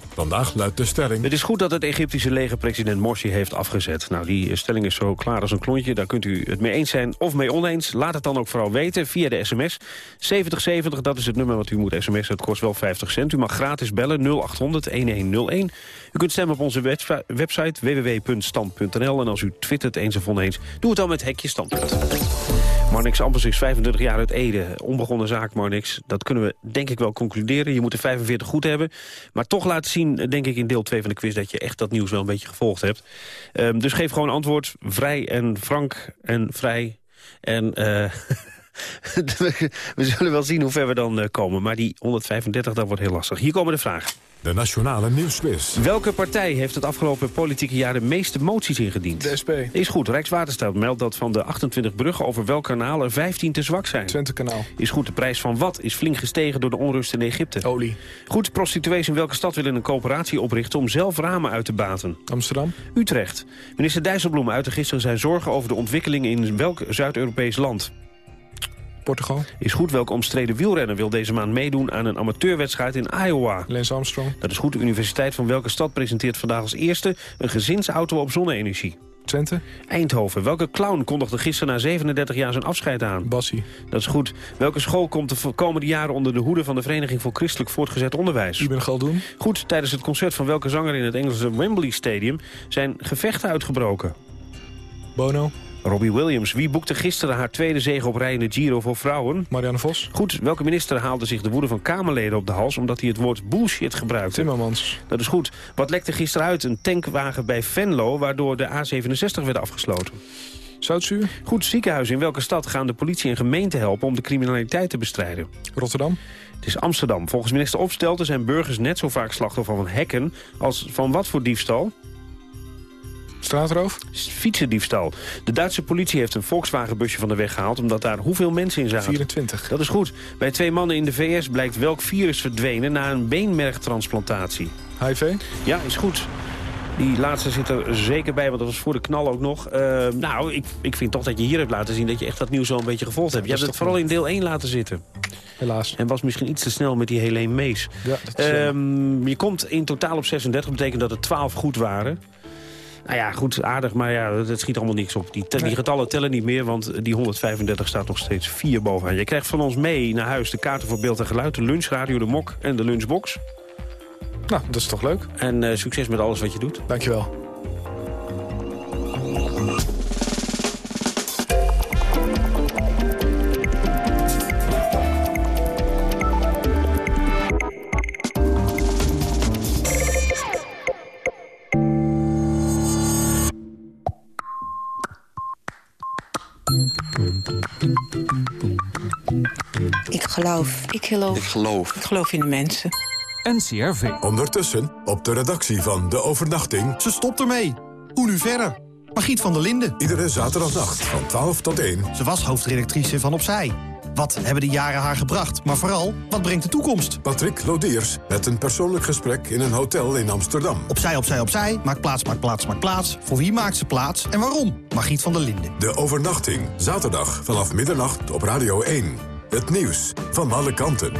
[SPEAKER 1] Vandaag luidt de stelling...
[SPEAKER 2] Het is goed dat het Egyptische leger president Morsi heeft afgezet. Nou, die eh, stelling is zo klaar als een klontje. Daar kunt u het mee eens zijn of mee oneens. Laat het dan ook vooral weten via de sms. 7070, dat is het nummer wat u moet sms'en. Het kost wel 50 cent. U mag gratis bellen 0800-1101. U kunt stemmen op onze website www.stand.nl. En als u twittert eens of oneens, doe het dan met hekje standpunt. Marnix Ampers is 35 jaar uit Ede. Onbegonnen zaak, Marnix. Dat kunnen we denk ik wel concluderen. Je moet er 45 goed hebben. Maar toch laten zien, denk ik in deel 2 van de quiz... dat je echt dat nieuws wel een beetje gevolgd hebt. Ehm, dus geef gewoon antwoord. Vrij en frank en vrij. En... eh, *laughs* we zullen wel zien hoe ver we dan eh, komen. Maar die 135, dat wordt heel lastig. Hier komen de vragen.
[SPEAKER 1] De Nationale Nieuwsquiz.
[SPEAKER 2] Welke partij heeft het afgelopen politieke jaar de meeste moties ingediend?
[SPEAKER 34] De SP.
[SPEAKER 2] Is goed. Rijkswaterstaat meldt dat van de 28 bruggen over welk kanaal er 15 te zwak zijn.
[SPEAKER 34] Twentekanaal.
[SPEAKER 2] Is goed. De prijs van wat is flink gestegen door de onrust in Egypte?
[SPEAKER 34] Olie.
[SPEAKER 2] Goed. Prostituees in welke stad willen een coöperatie oprichten om zelf ramen uit te baten?
[SPEAKER 34] Amsterdam.
[SPEAKER 2] Utrecht. Minister Dijsselbloem uitte gisteren zijn zorgen over de ontwikkelingen in welk Zuid-Europees land?
[SPEAKER 34] Portugal.
[SPEAKER 2] Is goed. Welke omstreden wielrenner wil deze maand meedoen aan een amateurwedstrijd in Iowa?
[SPEAKER 34] Lance Armstrong.
[SPEAKER 2] Dat is goed. De Universiteit van welke stad presenteert vandaag als eerste een gezinsauto op zonne-energie?
[SPEAKER 34] Twente.
[SPEAKER 2] Eindhoven. Welke clown kondigde gisteren na 37 jaar zijn afscheid aan?
[SPEAKER 34] Bassie.
[SPEAKER 2] Dat is goed. Welke school komt de komende jaren onder de hoede van de Vereniging voor Christelijk Voortgezet Onderwijs?
[SPEAKER 34] Ibn Galdoen.
[SPEAKER 2] Goed. Tijdens het concert van welke zanger in het Engelse Wembley Stadium zijn gevechten uitgebroken?
[SPEAKER 34] Bono.
[SPEAKER 2] Robbie Williams. Wie boekte gisteren haar tweede zege op rij in de Giro voor vrouwen?
[SPEAKER 34] Marianne Vos.
[SPEAKER 2] Goed. Welke minister haalde zich de woede van Kamerleden op de hals... omdat hij het woord bullshit gebruikte?
[SPEAKER 34] Timmermans.
[SPEAKER 2] Dat is goed. Wat lekte gisteren uit? Een tankwagen bij Venlo... waardoor de A67 werd afgesloten.
[SPEAKER 34] Zoutzuur.
[SPEAKER 2] Goed. Ziekenhuis. In welke stad gaan de politie en gemeente helpen... om de criminaliteit te bestrijden?
[SPEAKER 34] Rotterdam.
[SPEAKER 2] Het is Amsterdam. Volgens minister Opstelten zijn burgers net zo vaak slachtoffer van hekken... als van wat voor diefstal?
[SPEAKER 34] Straatroof?
[SPEAKER 2] Fietsendiefstal. De Duitse politie heeft een Volkswagenbusje van de weg gehaald... omdat daar hoeveel mensen in zaten?
[SPEAKER 34] 24.
[SPEAKER 2] Dat is goed. Bij twee mannen in de VS blijkt welk virus verdwenen... na een beenmergtransplantatie.
[SPEAKER 34] HIV?
[SPEAKER 2] Ja, is goed. Die laatste zit er zeker bij, want dat was voor de knal ook nog. Eh, nou, ik, ik vind toch dat je hier hebt laten zien... dat je echt dat nieuws wel een beetje gevolgd hebt. Je hebt het vooral in deel 1 laten zitten.
[SPEAKER 34] Helaas.
[SPEAKER 2] En was misschien iets te snel met die Helene Mees.
[SPEAKER 34] Ja, dat is.
[SPEAKER 2] Ehm, je komt in totaal op 36, betekent dat er 12 goed waren. Nou ja, goed, aardig, maar ja, het schiet allemaal niks op. Die, die getallen tellen niet meer, want die 135 staat nog steeds 4 bovenaan. Je krijgt van ons mee naar huis de kaarten voor beeld en geluid... de lunchradio, de mok en de lunchbox.
[SPEAKER 34] Nou, dat is toch leuk.
[SPEAKER 2] En eh, succes met alles wat je doet.
[SPEAKER 34] Dankjewel.
[SPEAKER 42] Ik geloof. Ik geloof. Ik geloof. Ik geloof in de mensen.
[SPEAKER 1] NCRV. Ondertussen op de redactie van De Overnachting.
[SPEAKER 43] Ze stopt ermee. Hoe nu verder? Margriet van der Linden.
[SPEAKER 1] Iedere zaterdagnacht van 12 tot 1.
[SPEAKER 43] Ze was hoofdredactrice van Opzij. Wat hebben de jaren haar gebracht? Maar vooral, wat brengt de toekomst?
[SPEAKER 1] Patrick Lodiers met een persoonlijk gesprek in een hotel in Amsterdam.
[SPEAKER 43] Opzij, opzij, opzij. Maak plaats, maak plaats, maak plaats. Voor wie maakt ze plaats en waarom? Margriet van der Linden.
[SPEAKER 1] De Overnachting. Zaterdag vanaf middernacht op Radio 1. Het nieuws van alle kanten.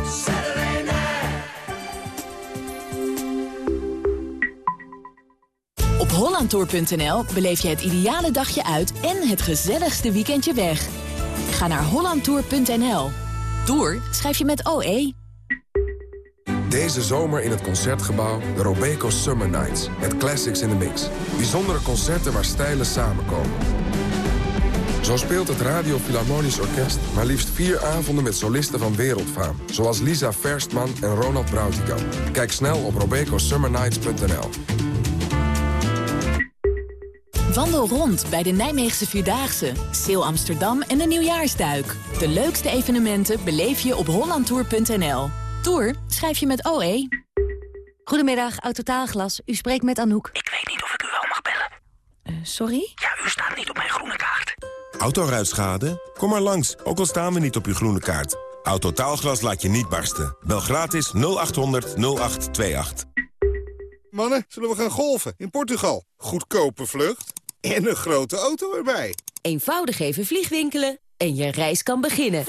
[SPEAKER 44] Op hollandtour.nl beleef je het ideale dagje uit en het gezelligste weekendje weg. Ga naar hollandtour.nl. Tour schrijf je met OE.
[SPEAKER 45] Deze zomer in het Concertgebouw de Robeco Summer Nights. Met classics in the mix. Bijzondere concerten waar stijlen samenkomen. Zo speelt het Radio Philharmonisch Orkest maar liefst vier avonden met solisten van wereldfaam. Zoals Lisa Verstman en Ronald Brautigam. Kijk snel op robecosummernights.nl.
[SPEAKER 44] Wandel rond bij de Nijmeegse Vierdaagse, Seel Amsterdam en de Nieuwjaarsduik. De leukste evenementen beleef je op hollandtour.nl. Tour schrijf je met OE.
[SPEAKER 46] Goedemiddag, Autotaalglas. U spreekt met Anouk.
[SPEAKER 47] Ik weet niet of ik u wel mag bellen.
[SPEAKER 46] sorry?
[SPEAKER 47] Ja, u staat niet op mijn groene kaart.
[SPEAKER 48] Autoruitschade? Kom maar langs, ook al staan we niet op uw groene kaart. Autotaalglas laat je niet barsten. Bel gratis 0800 0828.
[SPEAKER 49] Mannen, zullen we gaan golfen in Portugal? Goedkope vlucht en een grote auto erbij.
[SPEAKER 46] Eenvoudig even vliegwinkelen en je reis kan beginnen.